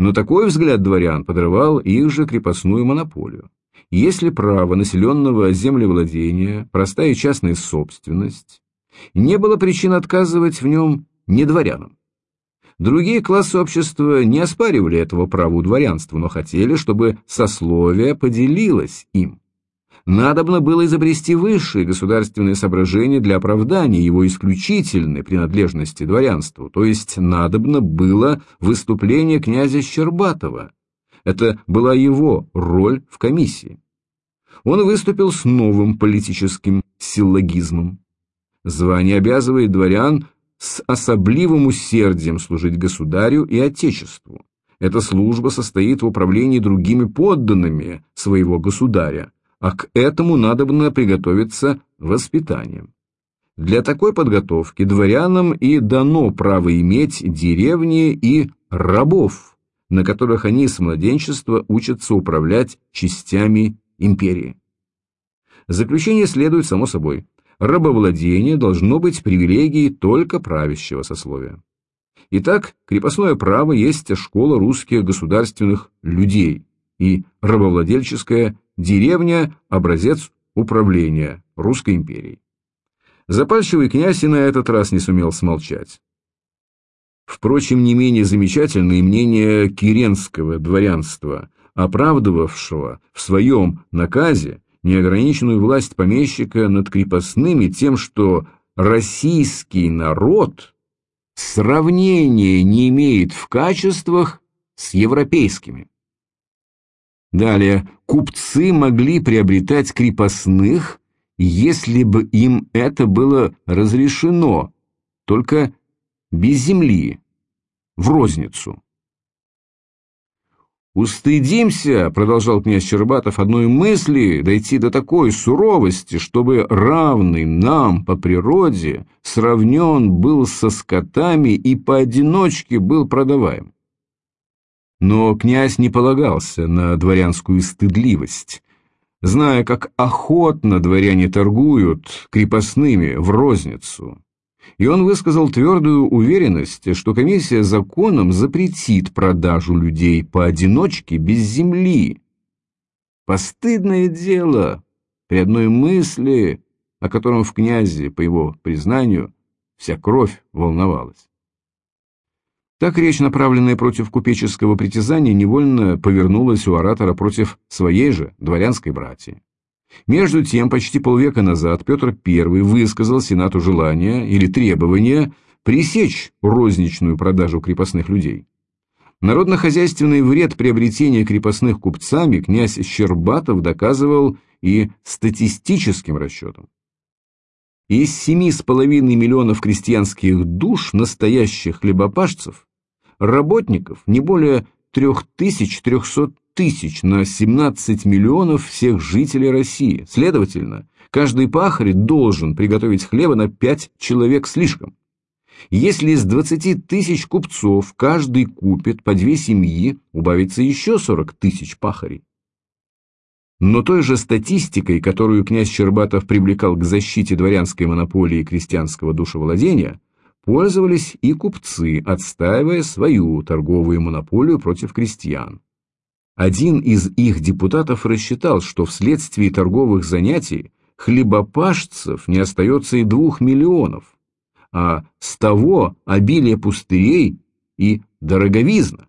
но такой взгляд дворян подрывал их же крепостную монополию. Если право населенного землевладения, простая частная собственность, не было причин отказывать в нем не дворянам. Другие классы общества не оспаривали этого права у дворянства, но хотели, чтобы сословие поделилось им. Надобно было изобрести высшие государственные соображения для оправдания его исключительной принадлежности дворянству, то есть надобно было выступление князя Щербатова. Это была его роль в комиссии. Он выступил с новым политическим силлогизмом. Звание обязывает дворян с особливым усердием служить государю и отечеству. Эта служба состоит в управлении другими подданными своего государя, а к этому надобно приготовиться воспитанием. Для такой подготовки дворянам и дано право иметь деревни и рабов, на которых они с младенчества учатся управлять частями империи. Заключение следует само собой. Рабовладение должно быть привилегией только правящего сословия. Итак, крепостное право есть школа русских государственных людей и рабовладельческая Деревня – образец управления Русской империей. Запальчивый князь и на этот раз не сумел смолчать. Впрочем, не менее замечательно и мнение киренского дворянства, оправдывавшего в своем наказе неограниченную власть помещика над крепостными тем, что российский народ сравнения не имеет в качествах с европейскими. Далее, купцы могли приобретать крепостных, если бы им это было разрешено, только без земли, в розницу. «Устыдимся», — продолжал князь Щербатов, — «одной мысли дойти до такой суровости, чтобы равный нам по природе сравнен был со скотами и поодиночке был продаваем. Но князь не полагался на дворянскую стыдливость, зная, как охотно дворяне торгуют крепостными в розницу. И он высказал твердую уверенность, что комиссия законом запретит продажу людей поодиночке без земли. Постыдное дело при одной мысли, о котором в князе, по его признанию, вся кровь волновалась. Так речь, направленная против купеческого притязания, невольно повернулась у оратора против своей же дворянской братьи. Между тем, почти полвека назад Петр I высказал Сенату желание или требование пресечь розничную продажу крепостных людей. Народно-хозяйственный вред приобретения крепостных купцами князь Щербатов доказывал и статистическим расчетом. Из семи с половиной миллионов крестьянских душ настоящих хлебопашцев работников не более 3300 тысяч на 17 миллионов всех жителей России. Следовательно, каждый пахарь должен приготовить хлеба на 5 человек слишком. Если из 20 тысяч купцов каждый купит по две семьи, убавится еще 40 тысяч пахарей. Но той же статистикой, которую князь Щербатов привлекал к защите дворянской монополии крестьянского душевладения, пользовались и купцы, отстаивая свою торговую монополию против крестьян. Один из их депутатов рассчитал, что вследствие торговых занятий хлебопашцев не остается и двух миллионов, а с того обилие пустырей и дороговизна.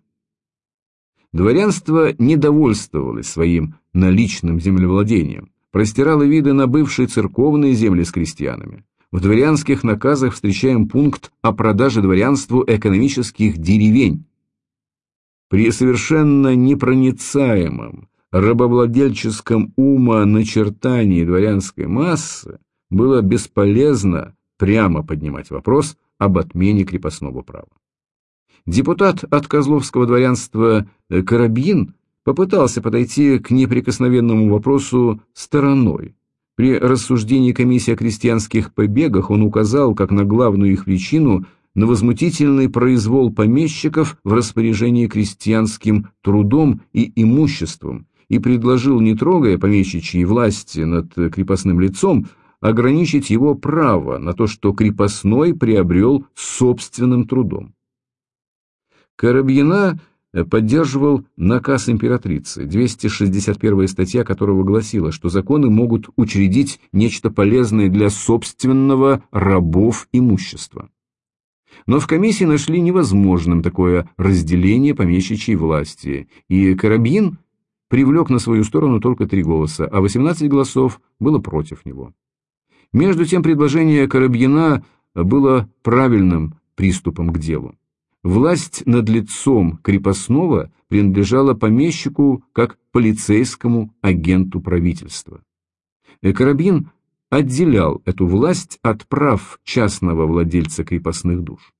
Дворянство недовольствовалось своим наличным землевладением, простирало виды на бывшие церковные земли с крестьянами. В дворянских наказах встречаем пункт о продаже дворянству экономических деревень. При совершенно непроницаемом рабовладельческом ума начертании дворянской массы было бесполезно прямо поднимать вопрос об отмене крепостного права. Депутат от Козловского дворянства Карабин попытался подойти к неприкосновенному вопросу стороной. При рассуждении комиссии о крестьянских побегах он указал как на главную их причину на возмутительный произвол помещиков в распоряжении крестьянским трудом и имуществом и предложил, не трогая помещичьей власти над крепостным лицом, ограничить его право на то, что крепостной приобрел собственным трудом. Коробьина поддерживал наказ императрицы, 261 статья которого гласила, что законы могут учредить нечто полезное для собственного рабов имущества. Но в комиссии нашли невозможным такое разделение помещичьей власти, и Карабин привлек на свою сторону только три голоса, а 18 голосов было против него. Между тем предложение Коробьина было правильным приступом к делу. Власть над лицом крепостного принадлежала помещику как полицейскому агенту правительства. Карабин отделял эту власть от прав частного владельца крепостных душ.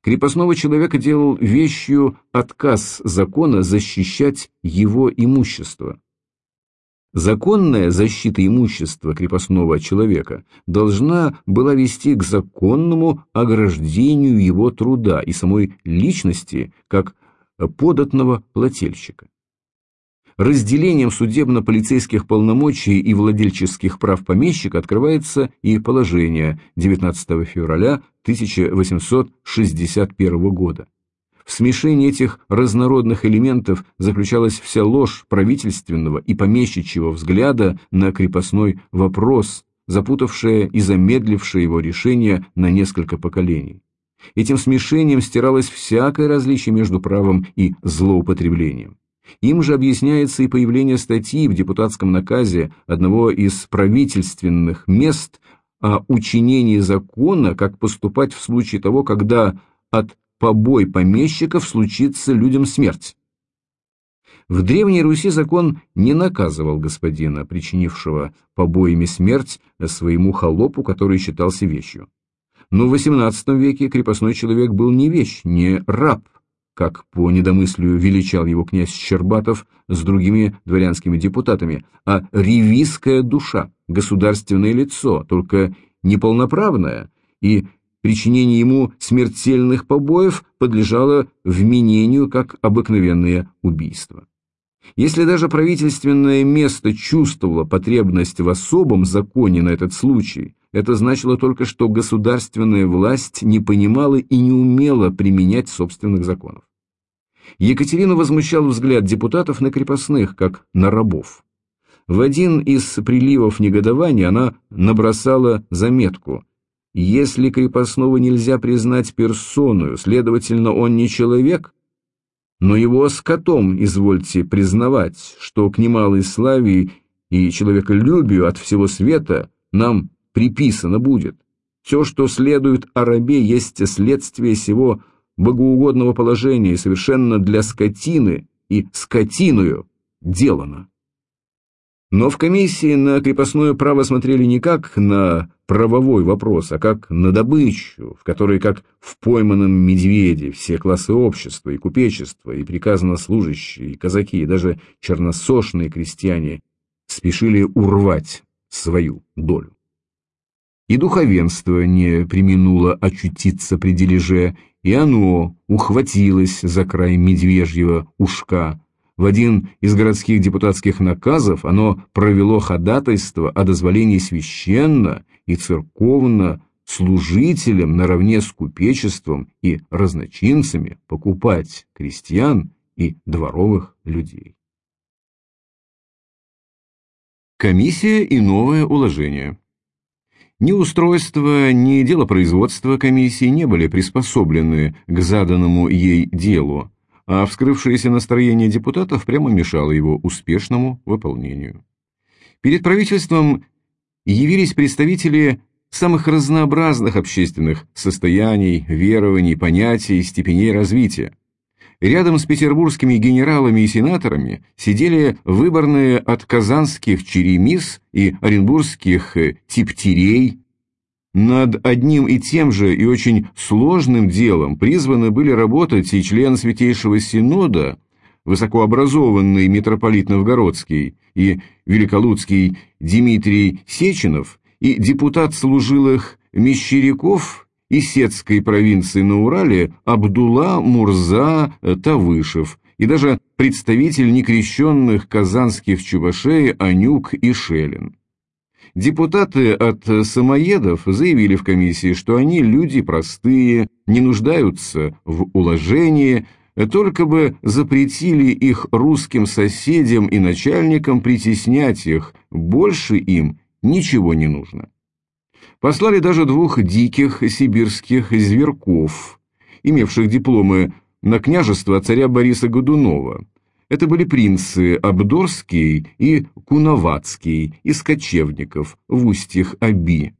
Крепостного человека делал вещью отказ закона защищать его имущество, Законная защита имущества крепостного человека должна была вести к законному ограждению его труда и самой личности как податного плательщика. Разделением судебно-полицейских полномочий и владельческих прав помещика открывается и положение 19 февраля 1861 года. В смешении этих разнородных элементов заключалась вся ложь правительственного и помещичьего взгляда на крепостной вопрос, запутавшая и замедлившая его решение на несколько поколений. Этим смешением стиралось всякое различие между правом и злоупотреблением. Им же объясняется и появление статьи в депутатском наказе одного из правительственных мест о учинении закона, как поступать в случае того, когда от побой помещиков случится людям смерть. В Древней Руси закон не наказывал господина, причинившего побоями смерть своему холопу, который считался вещью. Но в XVIII веке крепостной человек был не вещь, не раб, как по недомыслию величал его князь Щербатов с другими дворянскими депутатами, а ревизская душа, государственное лицо, только неполноправное и причинение ему смертельных побоев подлежало вменению как обыкновенное убийство. Если даже правительственное место чувствовало потребность в особом законе на этот случай, это значило только, что государственная власть не понимала и не умела применять собственных законов. Екатерина возмущал взгляд депутатов на крепостных, как на рабов. В один из приливов негодования она набросала заметку – если крепостного нельзя признать персоною, следовательно, он не человек, но его скотом извольте признавать, что к немалой славе и человеколюбию от всего света нам приписано будет. Все, что следует о рабе, есть следствие сего богоугодного положения и совершенно для скотины и скотиною делано. Но в комиссии на крепостное право смотрели не как на правовой вопрос, а как на добычу, в которой, как в пойманном медведе, все классы общества, и купечества, и приказано служащие, и казаки, и даже черносошные крестьяне спешили урвать свою долю. И духовенство не применуло очутиться при дележе, и оно ухватилось за край медвежьего ушка. В один из городских депутатских наказов оно провело ходатайство о дозволении священно и церковно служителям наравне с купечеством и разночинцами покупать крестьян и дворовых людей. Комиссия и новое уложение ни устройство, ни дело производства комиссии не были приспособлены к заданному ей делу, а вскрывшееся настроение депутатов прямо мешало его успешному выполнению. Перед правительством явились представители самых разнообразных общественных состояний, верований, понятий, степеней развития. Рядом с петербургскими генералами и сенаторами сидели выборные от казанских черемис и оренбургских э, типтерей. Над одним и тем же и очень сложным делом призваны были работать и член Святейшего Синода, высокообразованный митрополит Новгородский и великолудский Дмитрий Сеченов, и депутат служилых Мещеряков Исетской провинции на Урале Абдулла Мурза Тавышев и даже представитель некрещенных казанских чувашей Анюк и Шелин. Депутаты от самоедов заявили в комиссии, что они люди простые, не нуждаются в уложении, только бы запретили их русским соседям и начальникам притеснять их, больше им ничего не нужно. Послали даже двух диких сибирских зверков, имевших дипломы на княжество царя Бориса Годунова. Это были принцы Абдорский и Куновацкий из кочевников в устьях Аби.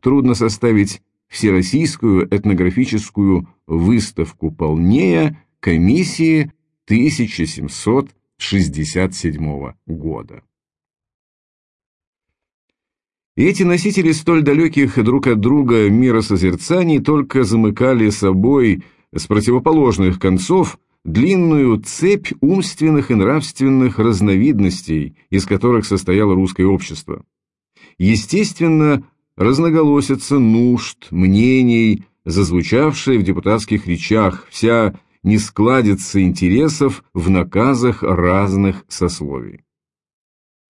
Трудно составить всероссийскую этнографическую выставку полнее комиссии 1767 года. Эти носители столь далеких друг от друга миросозерцаний только замыкали собой с противоположных концов длинную цепь умственных и нравственных разновидностей, из которых состояло русское общество. Естественно, разноголосица нужд, мнений, зазвучавшая в депутатских речах, вся нескладица интересов в наказах разных сословий.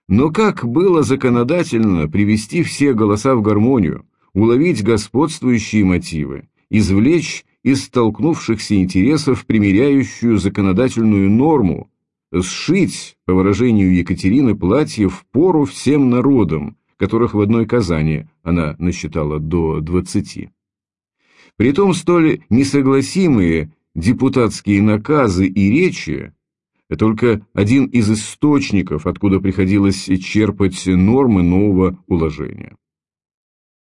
Но как было законодательно привести все голоса в гармонию, уловить господствующие мотивы, извлечь из столкнувшихся интересов примиряющую законодательную норму, сшить, по выражению Екатерины, платье в пору всем народам, которых в одной Казани она насчитала до двадцати. Притом столь несогласимые депутатские наказы и речи только один из источников, откуда приходилось черпать нормы нового уложения.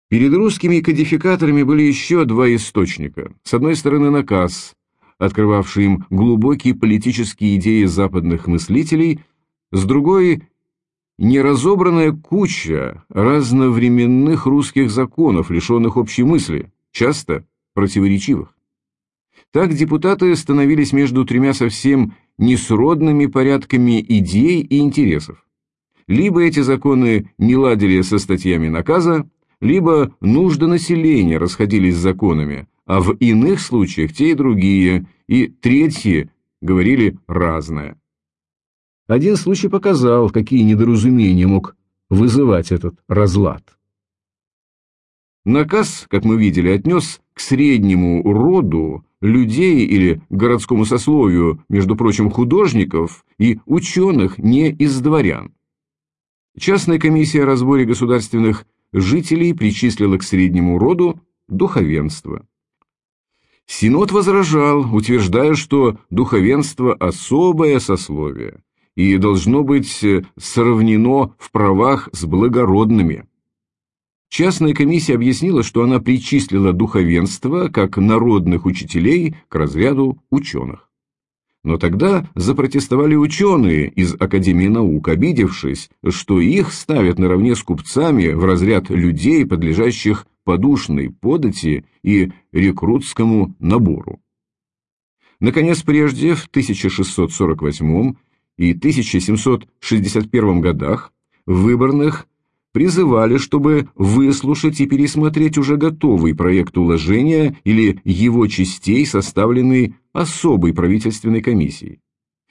Перед русскими кодификаторами были еще два источника. С одной стороны наказ, открывавший им глубокие политические идеи западных мыслителей, с другой – неразобранная куча разновременных русских законов, лишенных общей мысли, часто противоречивых. Так депутаты становились между тремя совсем несродными порядками идей и интересов. Либо эти законы не ладили со статьями наказа, либо нужды населения расходились с законами, а в иных случаях те и другие, и третьи говорили разное. Один случай показал, какие недоразумения мог вызывать этот разлад. Наказ, как мы видели, отнес к среднему роду людей или городскому сословию, между прочим, художников и ученых не из дворян. Частная комиссия о разборе государственных жителей причислила к среднему роду духовенство. Синод возражал, утверждая, что духовенство – особое сословие и должно быть сравнено в правах с благородными. Частная комиссия объяснила, что она причислила духовенство, как народных учителей, к разряду ученых. Но тогда запротестовали ученые из Академии наук, обидевшись, что их ставят наравне с купцами в разряд людей, подлежащих подушной подати и рекрутскому набору. Наконец, прежде в 1648 и 1761 годах в выборных призывали, чтобы выслушать и пересмотреть уже готовый проект уложения или его частей, составленный особой правительственной комиссией.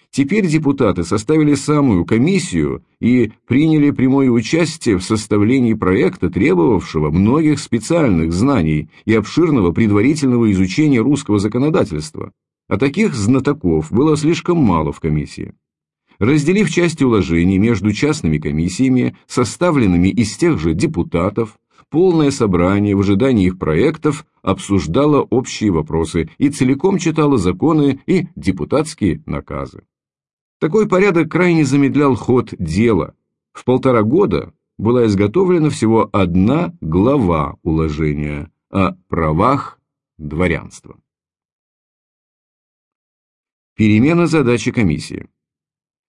Теперь депутаты составили самую комиссию и приняли прямое участие в составлении проекта, требовавшего многих специальных знаний и обширного предварительного изучения русского законодательства. А таких знатоков было слишком мало в комиссии разделив части уложений между частными комиссиями, составленными из тех же депутатов, полное собрание в ожидании их проектов обсуждало общие вопросы и целиком читало законы и депутатские наказы. Такой порядок крайне замедлял ход дела. В полтора года была изготовлена всего одна глава уложения о правах дворянства. Перемена задачи комиссии.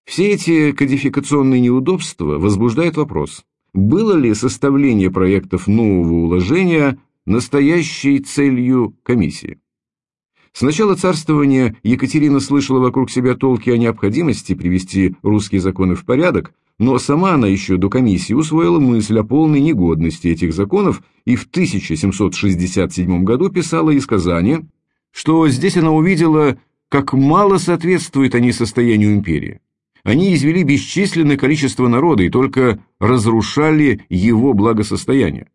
Все эти кодификационные неудобства возбуждают вопрос, было ли составление проектов нового уложения настоящей целью комиссии. С начала царствования Екатерина слышала вокруг себя толки о необходимости привести русские законы в порядок, но сама она еще до комиссии усвоила мысль о полной негодности этих законов и в 1767 году писала из Казани, что здесь она увидела, как мало соответствуют они состоянию империи. Они извели бесчисленное количество народа и только разрушали его благосостояние.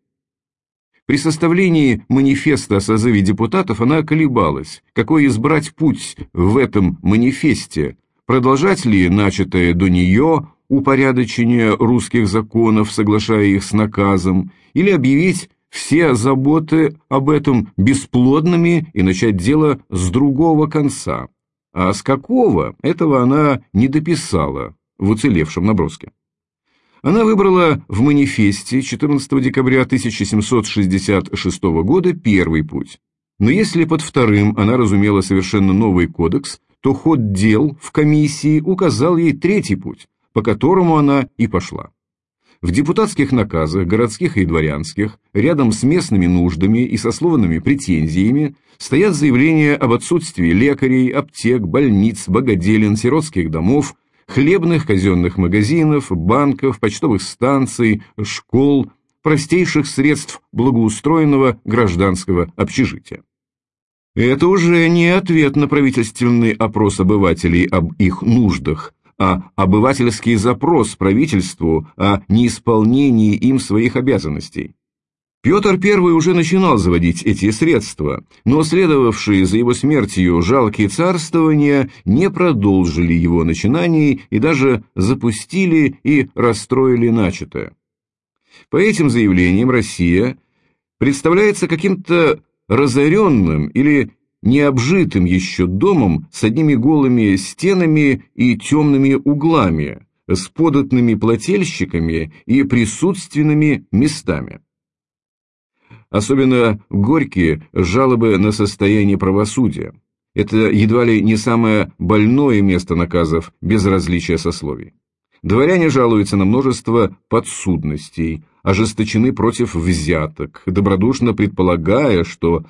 При составлении манифеста о созыве депутатов она колебалась, какой избрать путь в этом манифесте, продолжать ли начатое до нее упорядочение русских законов, соглашая их с наказом, или объявить все заботы об этом бесплодными и начать дело с другого конца, а с какого, этого она не дописала в уцелевшем наброске. Она выбрала в манифесте 14 декабря 1766 года первый путь. Но если под вторым она разумела совершенно новый кодекс, то ход дел в комиссии указал ей третий путь, по которому она и пошла. В депутатских наказах, городских и дворянских, рядом с местными нуждами и сословными претензиями, стоят заявления об отсутствии лекарей, аптек, больниц, богоделин, сиротских домов, хлебных казенных магазинов, банков, почтовых станций, школ, простейших средств благоустроенного гражданского общежития. Это уже не ответ на правительственный опрос обывателей об их нуждах, а обывательский запрос правительству о неисполнении им своих обязанностей. Петр I уже начинал заводить эти средства, но следовавшие за его смертью жалкие царствования не продолжили его начинаний и даже запустили и расстроили начатое. По этим заявлениям Россия представляется каким-то разоренным или необжитым еще домом с одними голыми стенами и темными углами, с податными плательщиками и присутственными местами. Особенно горькие жалобы на состояние правосудия. Это едва ли не самое больное место наказов без различия сословий. Дворяне жалуются на множество подсудностей, ожесточены против взяток, добродушно предполагая, что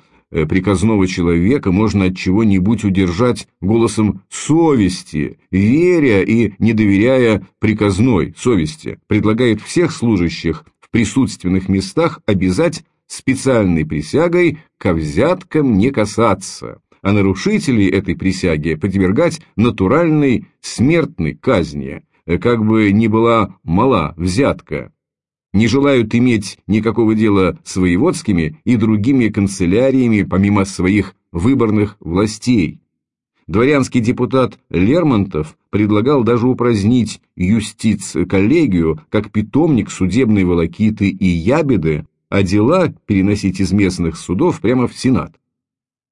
приказного человека можно от чего-нибудь удержать голосом совести, веря и не доверяя приказной совести, предлагает всех служащих в присутственных местах обязать специальной присягой ко взяткам не касаться, а нарушителей этой присяги подвергать натуральной смертной казни, э, как бы ни была мала взятка, не желают иметь никакого дела с воеводскими и другими канцеляриями помимо своих выборных властей. Дворянский депутат Лермонтов предлагал даже упразднить юстиц-коллегию как питомник судебной волокиты и ябеды, а дела переносить из местных судов прямо в Сенат.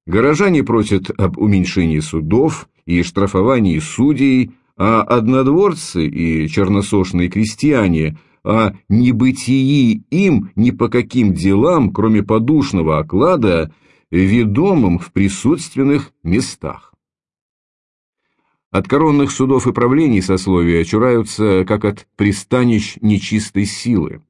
Горожане просят об уменьшении судов и штрафовании судей, а однодворцы и черносошные крестьяне – о небытии им ни по каким делам, кроме подушного оклада, ведомым в присутственных местах. От коронных судов и правлений сословия чураются, как от пристанищ нечистой силы.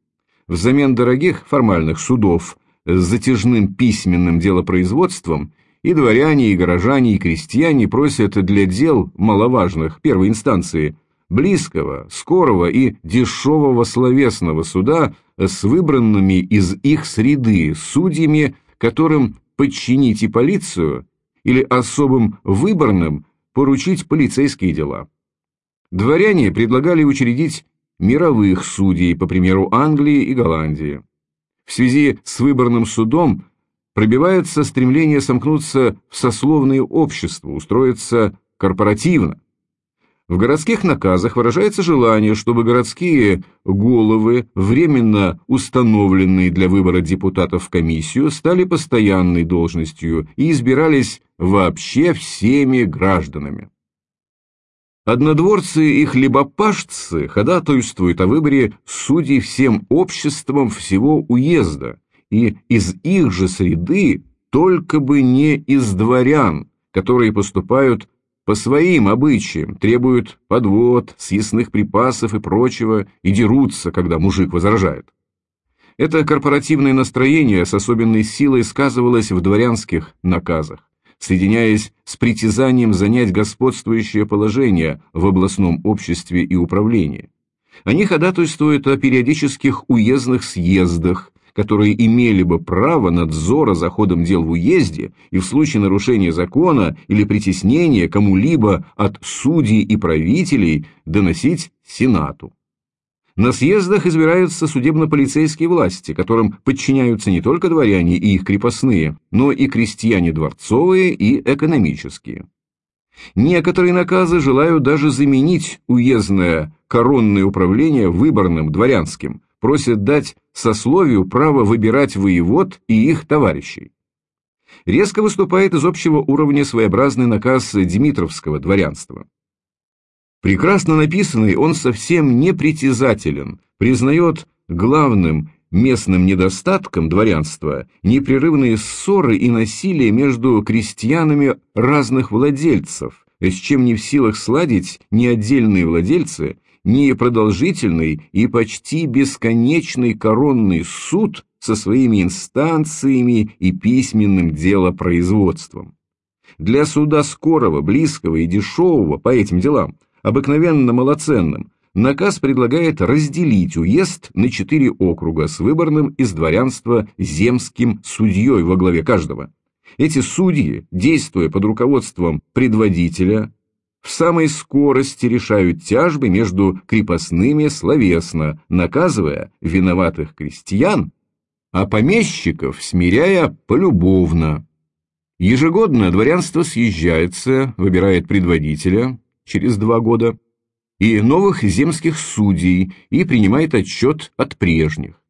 Взамен дорогих формальных судов с затяжным письменным делопроизводством и дворяне, и горожане, и крестьяне просят для дел маловажных первой инстанции близкого, скорого и дешевого словесного суда с выбранными из их среды судьями, которым подчинить и полицию или особым выборным поручить полицейские дела. Дворяне предлагали учредить мировых судей, по примеру Англии и Голландии. В связи с выборным судом пробивается стремление сомкнуться в сословные общества, устроиться корпоративно. В городских наказах выражается желание, чтобы городские головы, временно установленные для выбора депутатов в комиссию, стали постоянной должностью и избирались вообще всеми гражданами. Однодворцы и хлебопашцы ходатайствуют о выборе судей всем обществом всего уезда, и из их же среды только бы не из дворян, которые поступают по своим обычаям, требуют подвод, съестных припасов и прочего, и дерутся, когда мужик возражает. Это корпоративное настроение с особенной силой сказывалось в дворянских наказах соединяясь с притязанием занять господствующее положение в областном обществе и управлении. Они ходатайствуют о периодических уездных съездах, которые имели бы право надзора за ходом дел в уезде и в случае нарушения закона или притеснения кому-либо от судей и правителей доносить Сенату. На съездах избираются судебно-полицейские власти, которым подчиняются не только дворяне и их крепостные, но и крестьяне дворцовые и экономические. Некоторые наказы желают даже заменить уездное коронное управление выборным дворянским, просят дать сословию право выбирать воевод и их товарищей. Резко выступает из общего уровня своеобразный наказ Дмитровского дворянства. Прекрасно написанный, он совсем не притязателен, признает главным местным недостатком дворянства непрерывные ссоры и насилие между крестьянами разных владельцев, с чем не в силах сладить ни отдельные владельцы, ни продолжительный и почти бесконечный коронный суд со своими инстанциями и письменным делопроизводством. Для суда скорого, близкого и дешевого по этим делам – обыкновенно малоценным, наказ предлагает разделить уезд на четыре округа с выборным из дворянства земским судьей во главе каждого. Эти судьи, действуя под руководством предводителя, в самой скорости решают тяжбы между крепостными словесно, наказывая виноватых крестьян, а помещиков смиряя полюбовно. Ежегодно дворянство съезжается, выбирает предводителя, через два года, и новых земских судей и принимает отчет от прежних.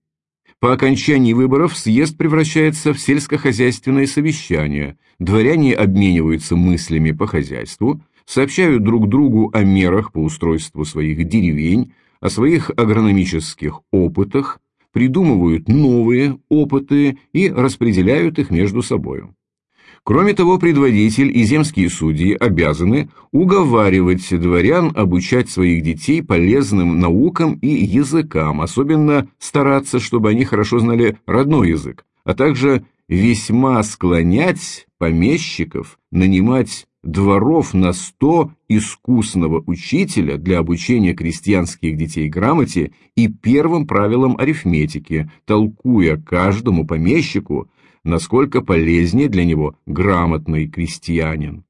По окончании выборов съезд превращается в сельскохозяйственное совещание, дворяне обмениваются мыслями по хозяйству, сообщают друг другу о мерах по устройству своих деревень, о своих агрономических опытах, придумывают новые опыты и распределяют их между собою. Кроме того, предводитель и земские судьи обязаны уговаривать дворян обучать своих детей полезным наукам и языкам, особенно стараться, чтобы они хорошо знали родной язык, а также весьма склонять помещиков нанимать дворов на сто искусного учителя для обучения крестьянских детей грамоте и первым правилам арифметики, толкуя каждому помещику насколько полезнее для него грамотный крестьянин.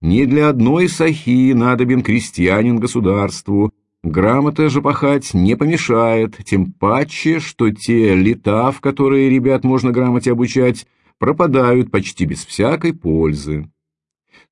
Не для одной сахи надобен крестьянин государству, грамота же пахать не помешает, тем паче, что те лета, в которые ребят можно грамоте обучать, пропадают почти без всякой пользы.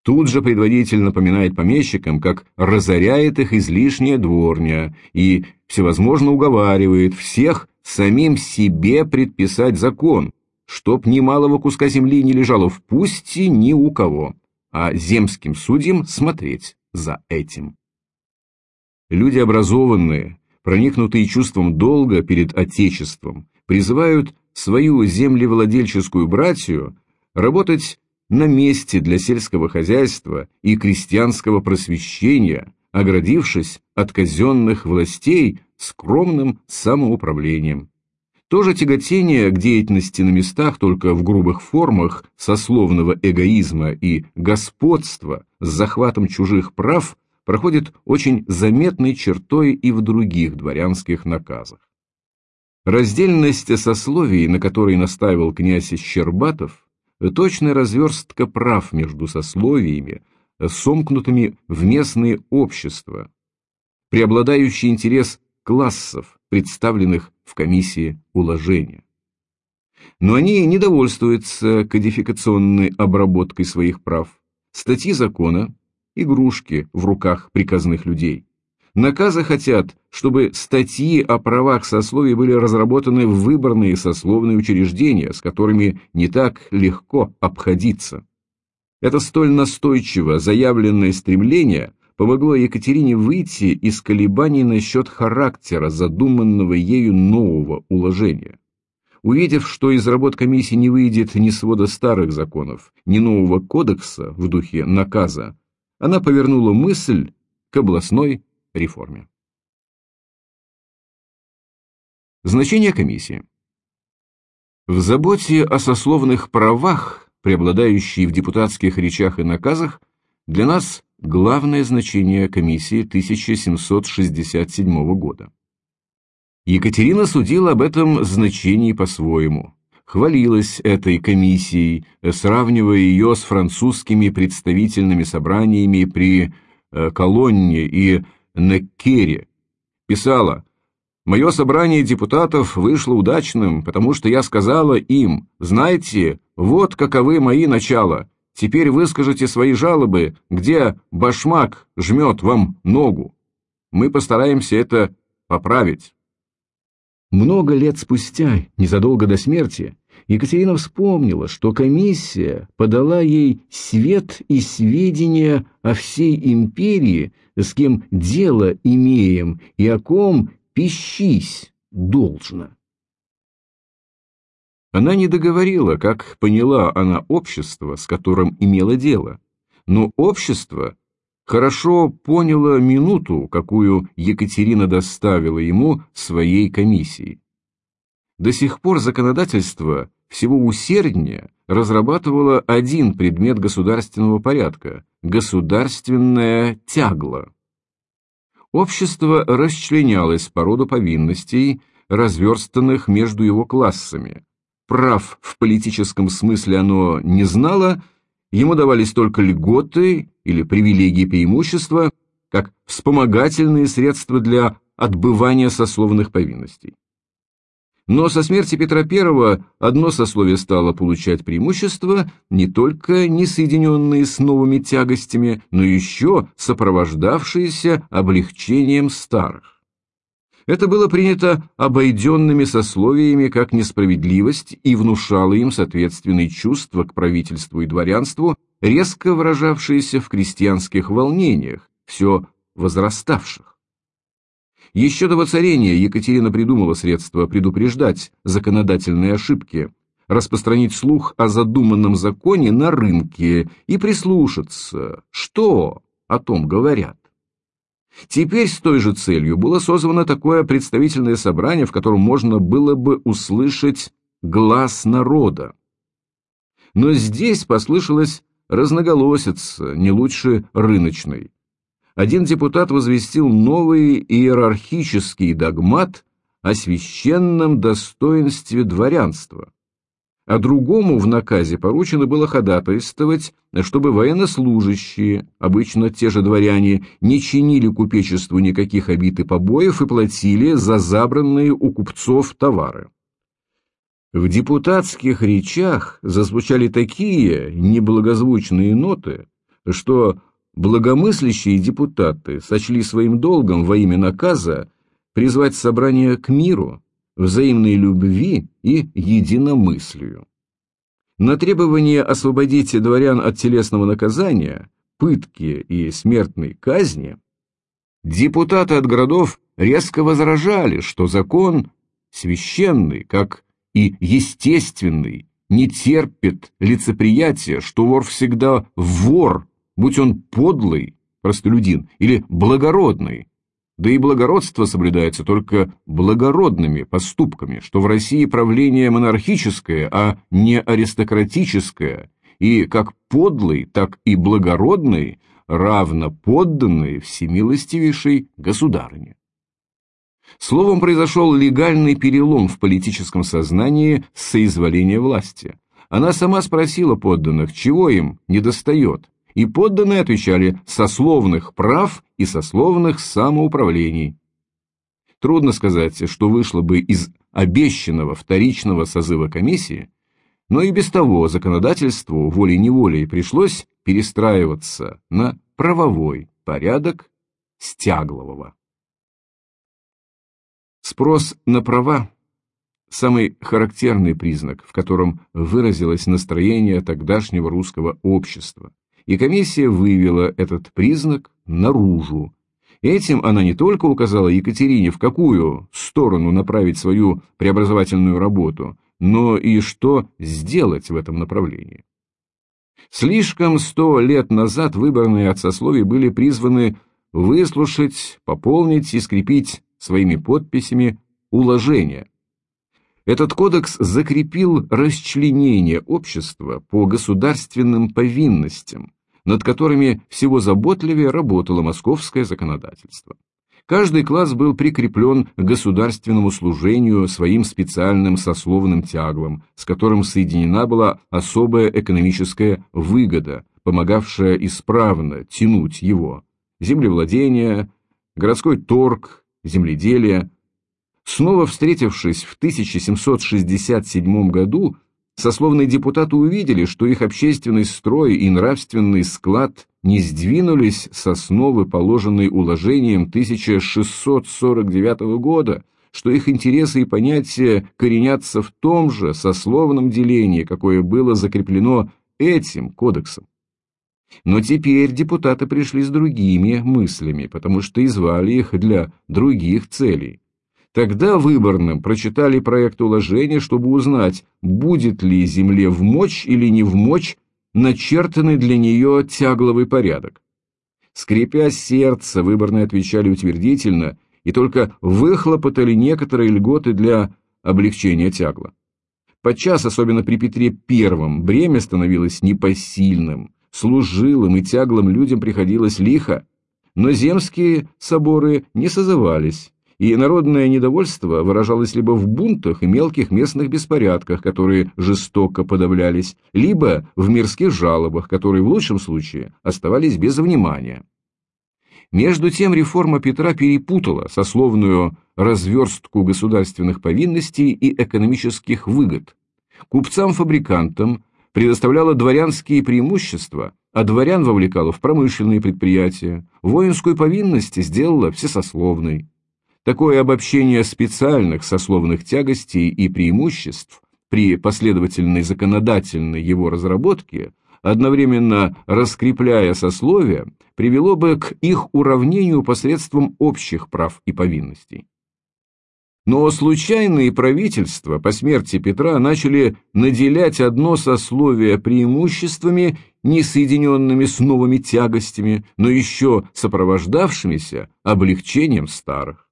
Тут же предводитель напоминает помещикам, как разоряет их излишняя дворня и всевозможно уговаривает всех самим себе предписать закон, чтоб ни малого куска земли не лежало в пусти ни у кого, а земским судьям смотреть за этим. Люди образованные, проникнутые чувством долга перед Отечеством, призывают свою землевладельческую братью работать на месте для сельского хозяйства и крестьянского просвещения, оградившись от казенных властей скромным самоуправлением. То же тяготение к деятельности на местах только в грубых формах сословного эгоизма и господства с захватом чужих прав проходит очень заметной чертой и в других дворянских наказах. Раздельность сословий, на которой настаивал князь Щербатов, точная разверстка прав между сословиями, сомкнутыми в местные общества, преобладающий интерес классов, представленных в комиссии уложения. Но они не довольствуются кодификационной обработкой своих прав. Статьи закона – игрушки в руках приказных людей. Наказы хотят, чтобы статьи о правах сословий были разработаны в выборные сословные учреждения, с которыми не так легко обходиться. Это столь настойчиво заявленное стремление помогло Екатерине выйти из колебаний насчет характера задуманного ею нового уложения. Увидев, что из работ комиссии не выйдет ни свода старых законов, ни нового кодекса в духе наказа, она повернула мысль к областной реформе. Значение комиссии. В заботе о сословных правах, преобладающей в депутатских речах и наказах, для нас главное значение комиссии 1767 года. Екатерина судила об этом значении по-своему, хвалилась этой комиссией, сравнивая ее с французскими представительными собраниями при э, Колонне и Неккере. Писала, «Мое собрание депутатов вышло удачным, потому что я сказала им, знаете, вот каковы мои начала, Теперь выскажите свои жалобы, где башмак жмет вам ногу. Мы постараемся это поправить. Много лет спустя, незадолго до смерти, Екатерина вспомнила, что комиссия подала ей свет и сведения о всей империи, с кем дело имеем и о ком пищись должно. Она не договорила, как поняла она общество, с которым имела дело. Но общество хорошо поняло минуту, какую Екатерина доставила ему своей комиссией. До сих пор законодательство всего усерднее разрабатывало один предмет государственного порядка – государственное тягло. Общество расчленялось по роду повинностей, разверстанных между его классами – прав в политическом смысле оно не знало, ему давались только льготы или привилегии преимущества, как вспомогательные средства для отбывания сословных повинностей. Но со смерти Петра I одно сословие стало получать преимущества, не только не соединенные с новыми тягостями, но еще сопровождавшиеся облегчением старых. Это было принято обойденными сословиями как несправедливость и внушало им соответственные чувства к правительству и дворянству, резко выражавшиеся в крестьянских волнениях, все возраставших. Еще до воцарения Екатерина придумала средства предупреждать законодательные ошибки, распространить слух о задуманном законе на рынке и прислушаться, что о том говорят. Теперь с той же целью было созвано такое представительное собрание, в котором можно было бы услышать глаз народа. Но здесь послышалось разноголосица, не лучше рыночной. Один депутат возвестил новый иерархический догмат о священном достоинстве дворянства а другому в наказе поручено было ходатайствовать, чтобы военнослужащие, обычно те же дворяне, не чинили купечеству никаких обид и побоев и платили за забранные у купцов товары. В депутатских речах зазвучали такие неблагозвучные ноты, что благомыслящие депутаты сочли своим долгом во имя наказа призвать собрание к миру, взаимной любви и единомыслию. На требование освободить дворян от телесного наказания, пытки и смертной казни, депутаты от городов резко возражали, что закон священный, как и естественный, не терпит лицеприятия, что вор всегда вор, будь он подлый, простолюдин, или благородный, да и благородство соблюдается только благородными поступками, что в России правление монархическое, а не аристократическое, и как подлый, так и благородный равно подданные всемилостивейшей государыне. Словом, произошел легальный перелом в политическом сознании соизволения власти. Она сама спросила подданных, чего им недостает, и подданные отвечали сословных прав и сословных самоуправлений. Трудно сказать, что вышло бы из обещанного вторичного созыва комиссии, но и без того законодательству волей-неволей пришлось перестраиваться на правовой порядок Стяглового. Спрос на права – самый характерный признак, в котором выразилось настроение тогдашнего русского общества, и комиссия вывела этот признак наружу. Этим она не только указала Екатерине, в какую сторону направить свою преобразовательную работу, но и что сделать в этом направлении. Слишком сто лет назад выборные от сословий были призваны выслушать, пополнить и скрепить своими подписями уложения. Этот кодекс закрепил расчленение общества по государственным повинностям, над которыми всего заботливее работало московское законодательство. Каждый класс был прикреплен к государственному служению своим специальным сословным тяглом, с которым соединена была особая экономическая выгода, помогавшая исправно тянуть его. Землевладение, городской торг, земледелие. Снова встретившись в 1767 году, сословные депутаты увидели, что их общественный строй и нравственный склад не сдвинулись с основы, положенной уложением 1649 года, что их интересы и понятия коренятся в том же сословном делении, какое было закреплено этим кодексом. Но теперь депутаты пришли с другими мыслями, потому что извали их для других целей. Тогда выборным прочитали проект уложения, чтобы узнать, будет ли земле в мочь или не в мочь начертанный для нее тягловый порядок. Скрипя сердце, выборные отвечали утвердительно и только выхлопотали некоторые льготы для облегчения тягла. Подчас, особенно при Петре I, бремя становилось непосильным, служилым и тяглым людям приходилось лихо, но земские соборы не созывались, и народное недовольство выражалось либо в бунтах и мелких местных беспорядках, которые жестоко подавлялись, либо в мирских жалобах, которые в лучшем случае оставались без внимания. Между тем реформа Петра перепутала сословную разверстку государственных повинностей и экономических выгод. Купцам-фабрикантам предоставляла дворянские преимущества, а дворян вовлекала в промышленные предприятия, воинскую повинность сделала всесословной. Такое обобщение специальных сословных тягостей и преимуществ при последовательной законодательной его разработке, одновременно раскрепляя сословия, привело бы к их уравнению посредством общих прав и повинностей. Но случайные правительства по смерти Петра начали наделять одно сословие преимуществами, не соединенными с новыми тягостями, но еще сопровождавшимися облегчением старых.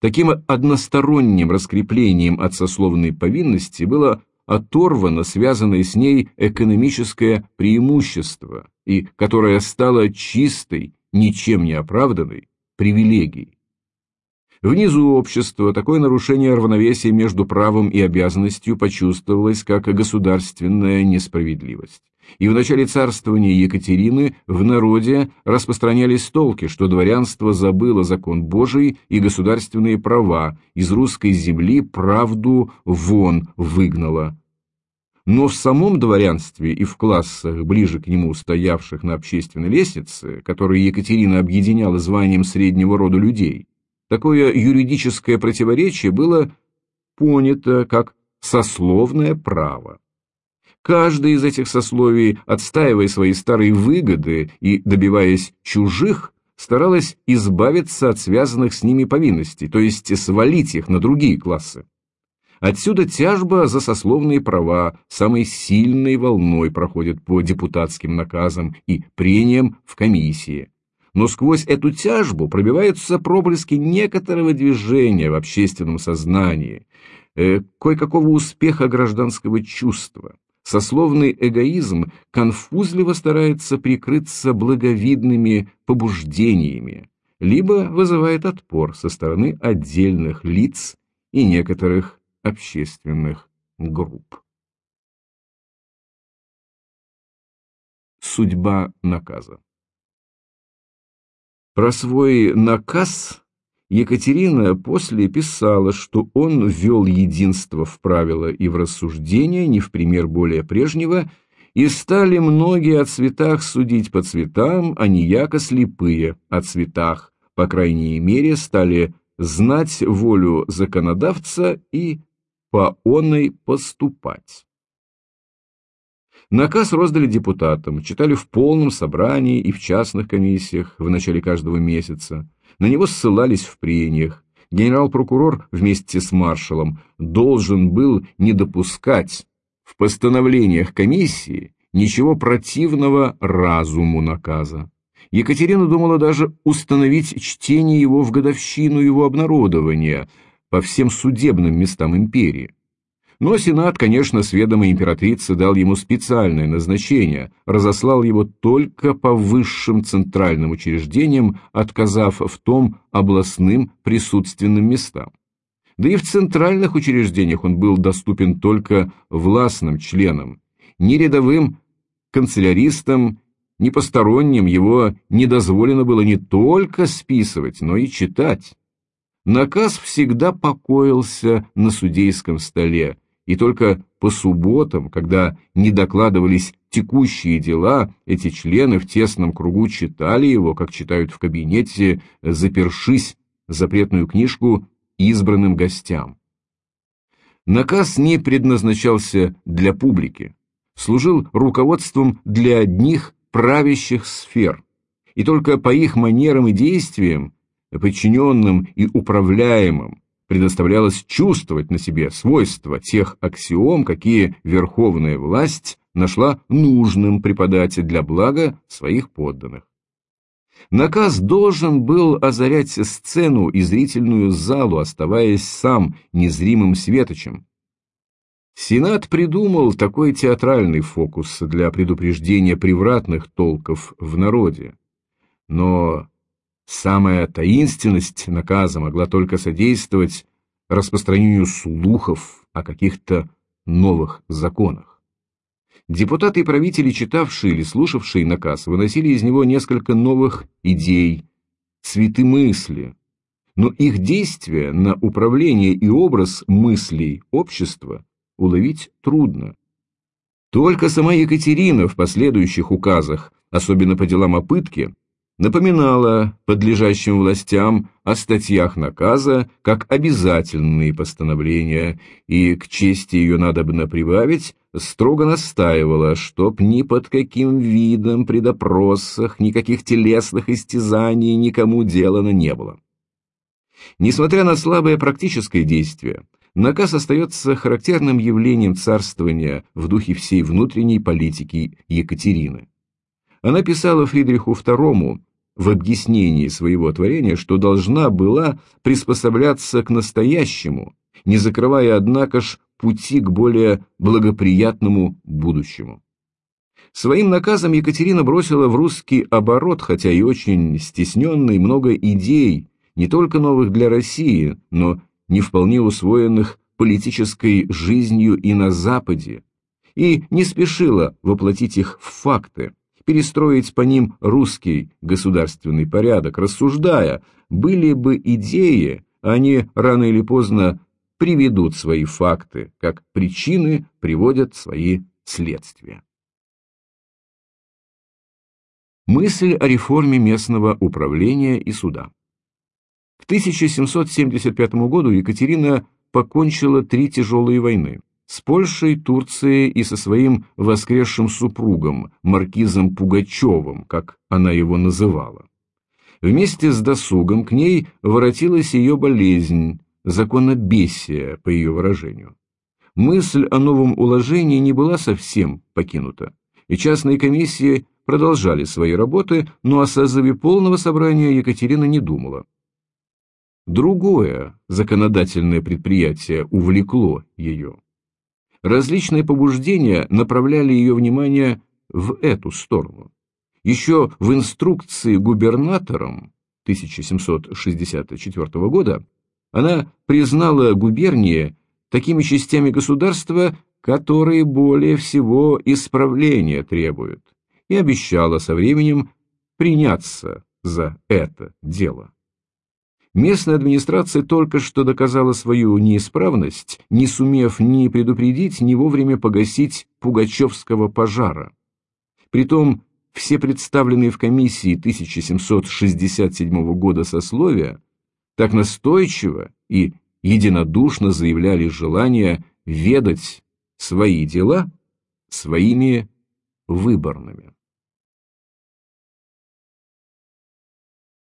Таким односторонним раскреплением от сословной повинности было оторвано связанное с ней экономическое преимущество, и которое стало чистой, ничем не оправданной привилегией. Внизу общества такое нарушение равновесия между правом и обязанностью почувствовалось как государственная несправедливость. И в начале царствования Екатерины в народе распространялись толки, что дворянство забыло закон Божий и государственные права, из русской земли правду вон выгнало. Но в самом дворянстве и в классах, ближе к нему стоявших на общественной лестнице, которые Екатерина объединяла званием среднего рода людей, такое юридическое противоречие было понято как сословное право. Каждый из этих сословий, отстаивая свои старые выгоды и добиваясь чужих, старалась избавиться от связанных с ними повинностей, то есть свалить их на другие классы. Отсюда тяжба за сословные права самой сильной волной проходит по депутатским наказам и прениям в комиссии. Но сквозь эту тяжбу пробиваются проблески некоторого движения в общественном сознании, э, кое-какого успеха гражданского чувства. Сословный эгоизм конфузливо старается прикрыться благовидными побуждениями, либо вызывает отпор со стороны отдельных лиц и некоторых общественных групп. Судьба наказа Про свой наказ Екатерина после писала, что он ввел единство в правила и в рассуждения, не в пример более прежнего, и стали многие о цветах судить по цветам, а не яко слепые о цветах, по крайней мере, стали знать волю законодавца и по оной поступать. Наказ роздали депутатам, читали в полном собрании и в частных комиссиях в начале каждого месяца. На него ссылались в прениях. Генерал-прокурор вместе с маршалом должен был не допускать в постановлениях комиссии ничего противного разуму наказа. Екатерина думала даже установить чтение его в годовщину его обнародования по всем судебным местам империи. Но Сенат, конечно, с ведома императрицы дал ему специальное назначение, разослал его только по высшим центральным учреждениям, отказав в том областным присутственным местам. Да и в центральных учреждениях он был доступен только властным членам, не рядовым канцеляристам, ни посторонним его не дозволено было не только списывать, но и читать. Наказ всегда покоился на судейском столе, и только по субботам, когда не докладывались текущие дела, эти члены в тесном кругу читали его, как читают в кабинете, запершись запретную книжку избранным гостям. Наказ не предназначался для публики, служил руководством для одних правящих сфер, и только по их манерам и действиям, подчиненным и управляемым, предоставлялось чувствовать на себе свойства тех аксиом, какие верховная власть нашла нужным преподать для блага своих подданных. Наказ должен был озарять сцену и зрительную залу, оставаясь сам незримым светочем. Сенат придумал такой театральный фокус для предупреждения превратных толков в народе. Но Самая таинственность наказа могла только содействовать распространению слухов о каких-то новых законах. Депутаты и правители, читавшие или слушавшие наказ, выносили из него несколько новых идей, цветы мысли, но их действия на управление и образ мыслей общества уловить трудно. Только сама Екатерина в последующих указах, особенно по делам о пытке, напоминала подлежащим властям о статьях наказа как обязательные постановления и, к чести ее надобно прибавить, строго настаивала, чтоб ни под каким видом при допросах никаких телесных истязаний никому делано не было. Несмотря на слабое практическое действие, наказ остается характерным явлением царствования в духе всей внутренней политики Екатерины. Она писала Фридриху II в объяснении своего творения, что должна была приспосабляться к настоящему, не закрывая, однако ж, пути к более благоприятному будущему. Своим наказом Екатерина бросила в русский оборот, хотя и очень стесненный, много идей, не только новых для России, но не вполне усвоенных политической жизнью и на Западе, и не спешила воплотить их в факты, перестроить по ним русский государственный порядок, рассуждая, были бы идеи, они рано или поздно приведут свои факты, как причины приводят свои следствия. Мысль о реформе местного управления и суда. К 1775 году Екатерина покончила три тяжелые войны с Польшей, Турцией и со своим воскресшим супругом, маркизом Пугачевым, как она его называла. Вместе с досугом к ней воротилась ее болезнь, законобесия, по ее выражению. Мысль о новом уложении не была совсем покинута, и частные комиссии продолжали свои работы, но о созыве полного собрания Екатерина не думала. Другое законодательное предприятие увлекло ее. Различные побуждения направляли ее внимание в эту сторону. Еще в инструкции губернаторам 1764 года она признала губернии такими частями государства, которые более всего исправления требуют, и обещала со временем приняться за это дело. Местная администрация только что доказала свою неисправность, не сумев ни предупредить, ни вовремя погасить Пугачевского пожара. Притом все представленные в комиссии 1767 года сословия так настойчиво и единодушно заявляли желание ведать свои дела своими выборными.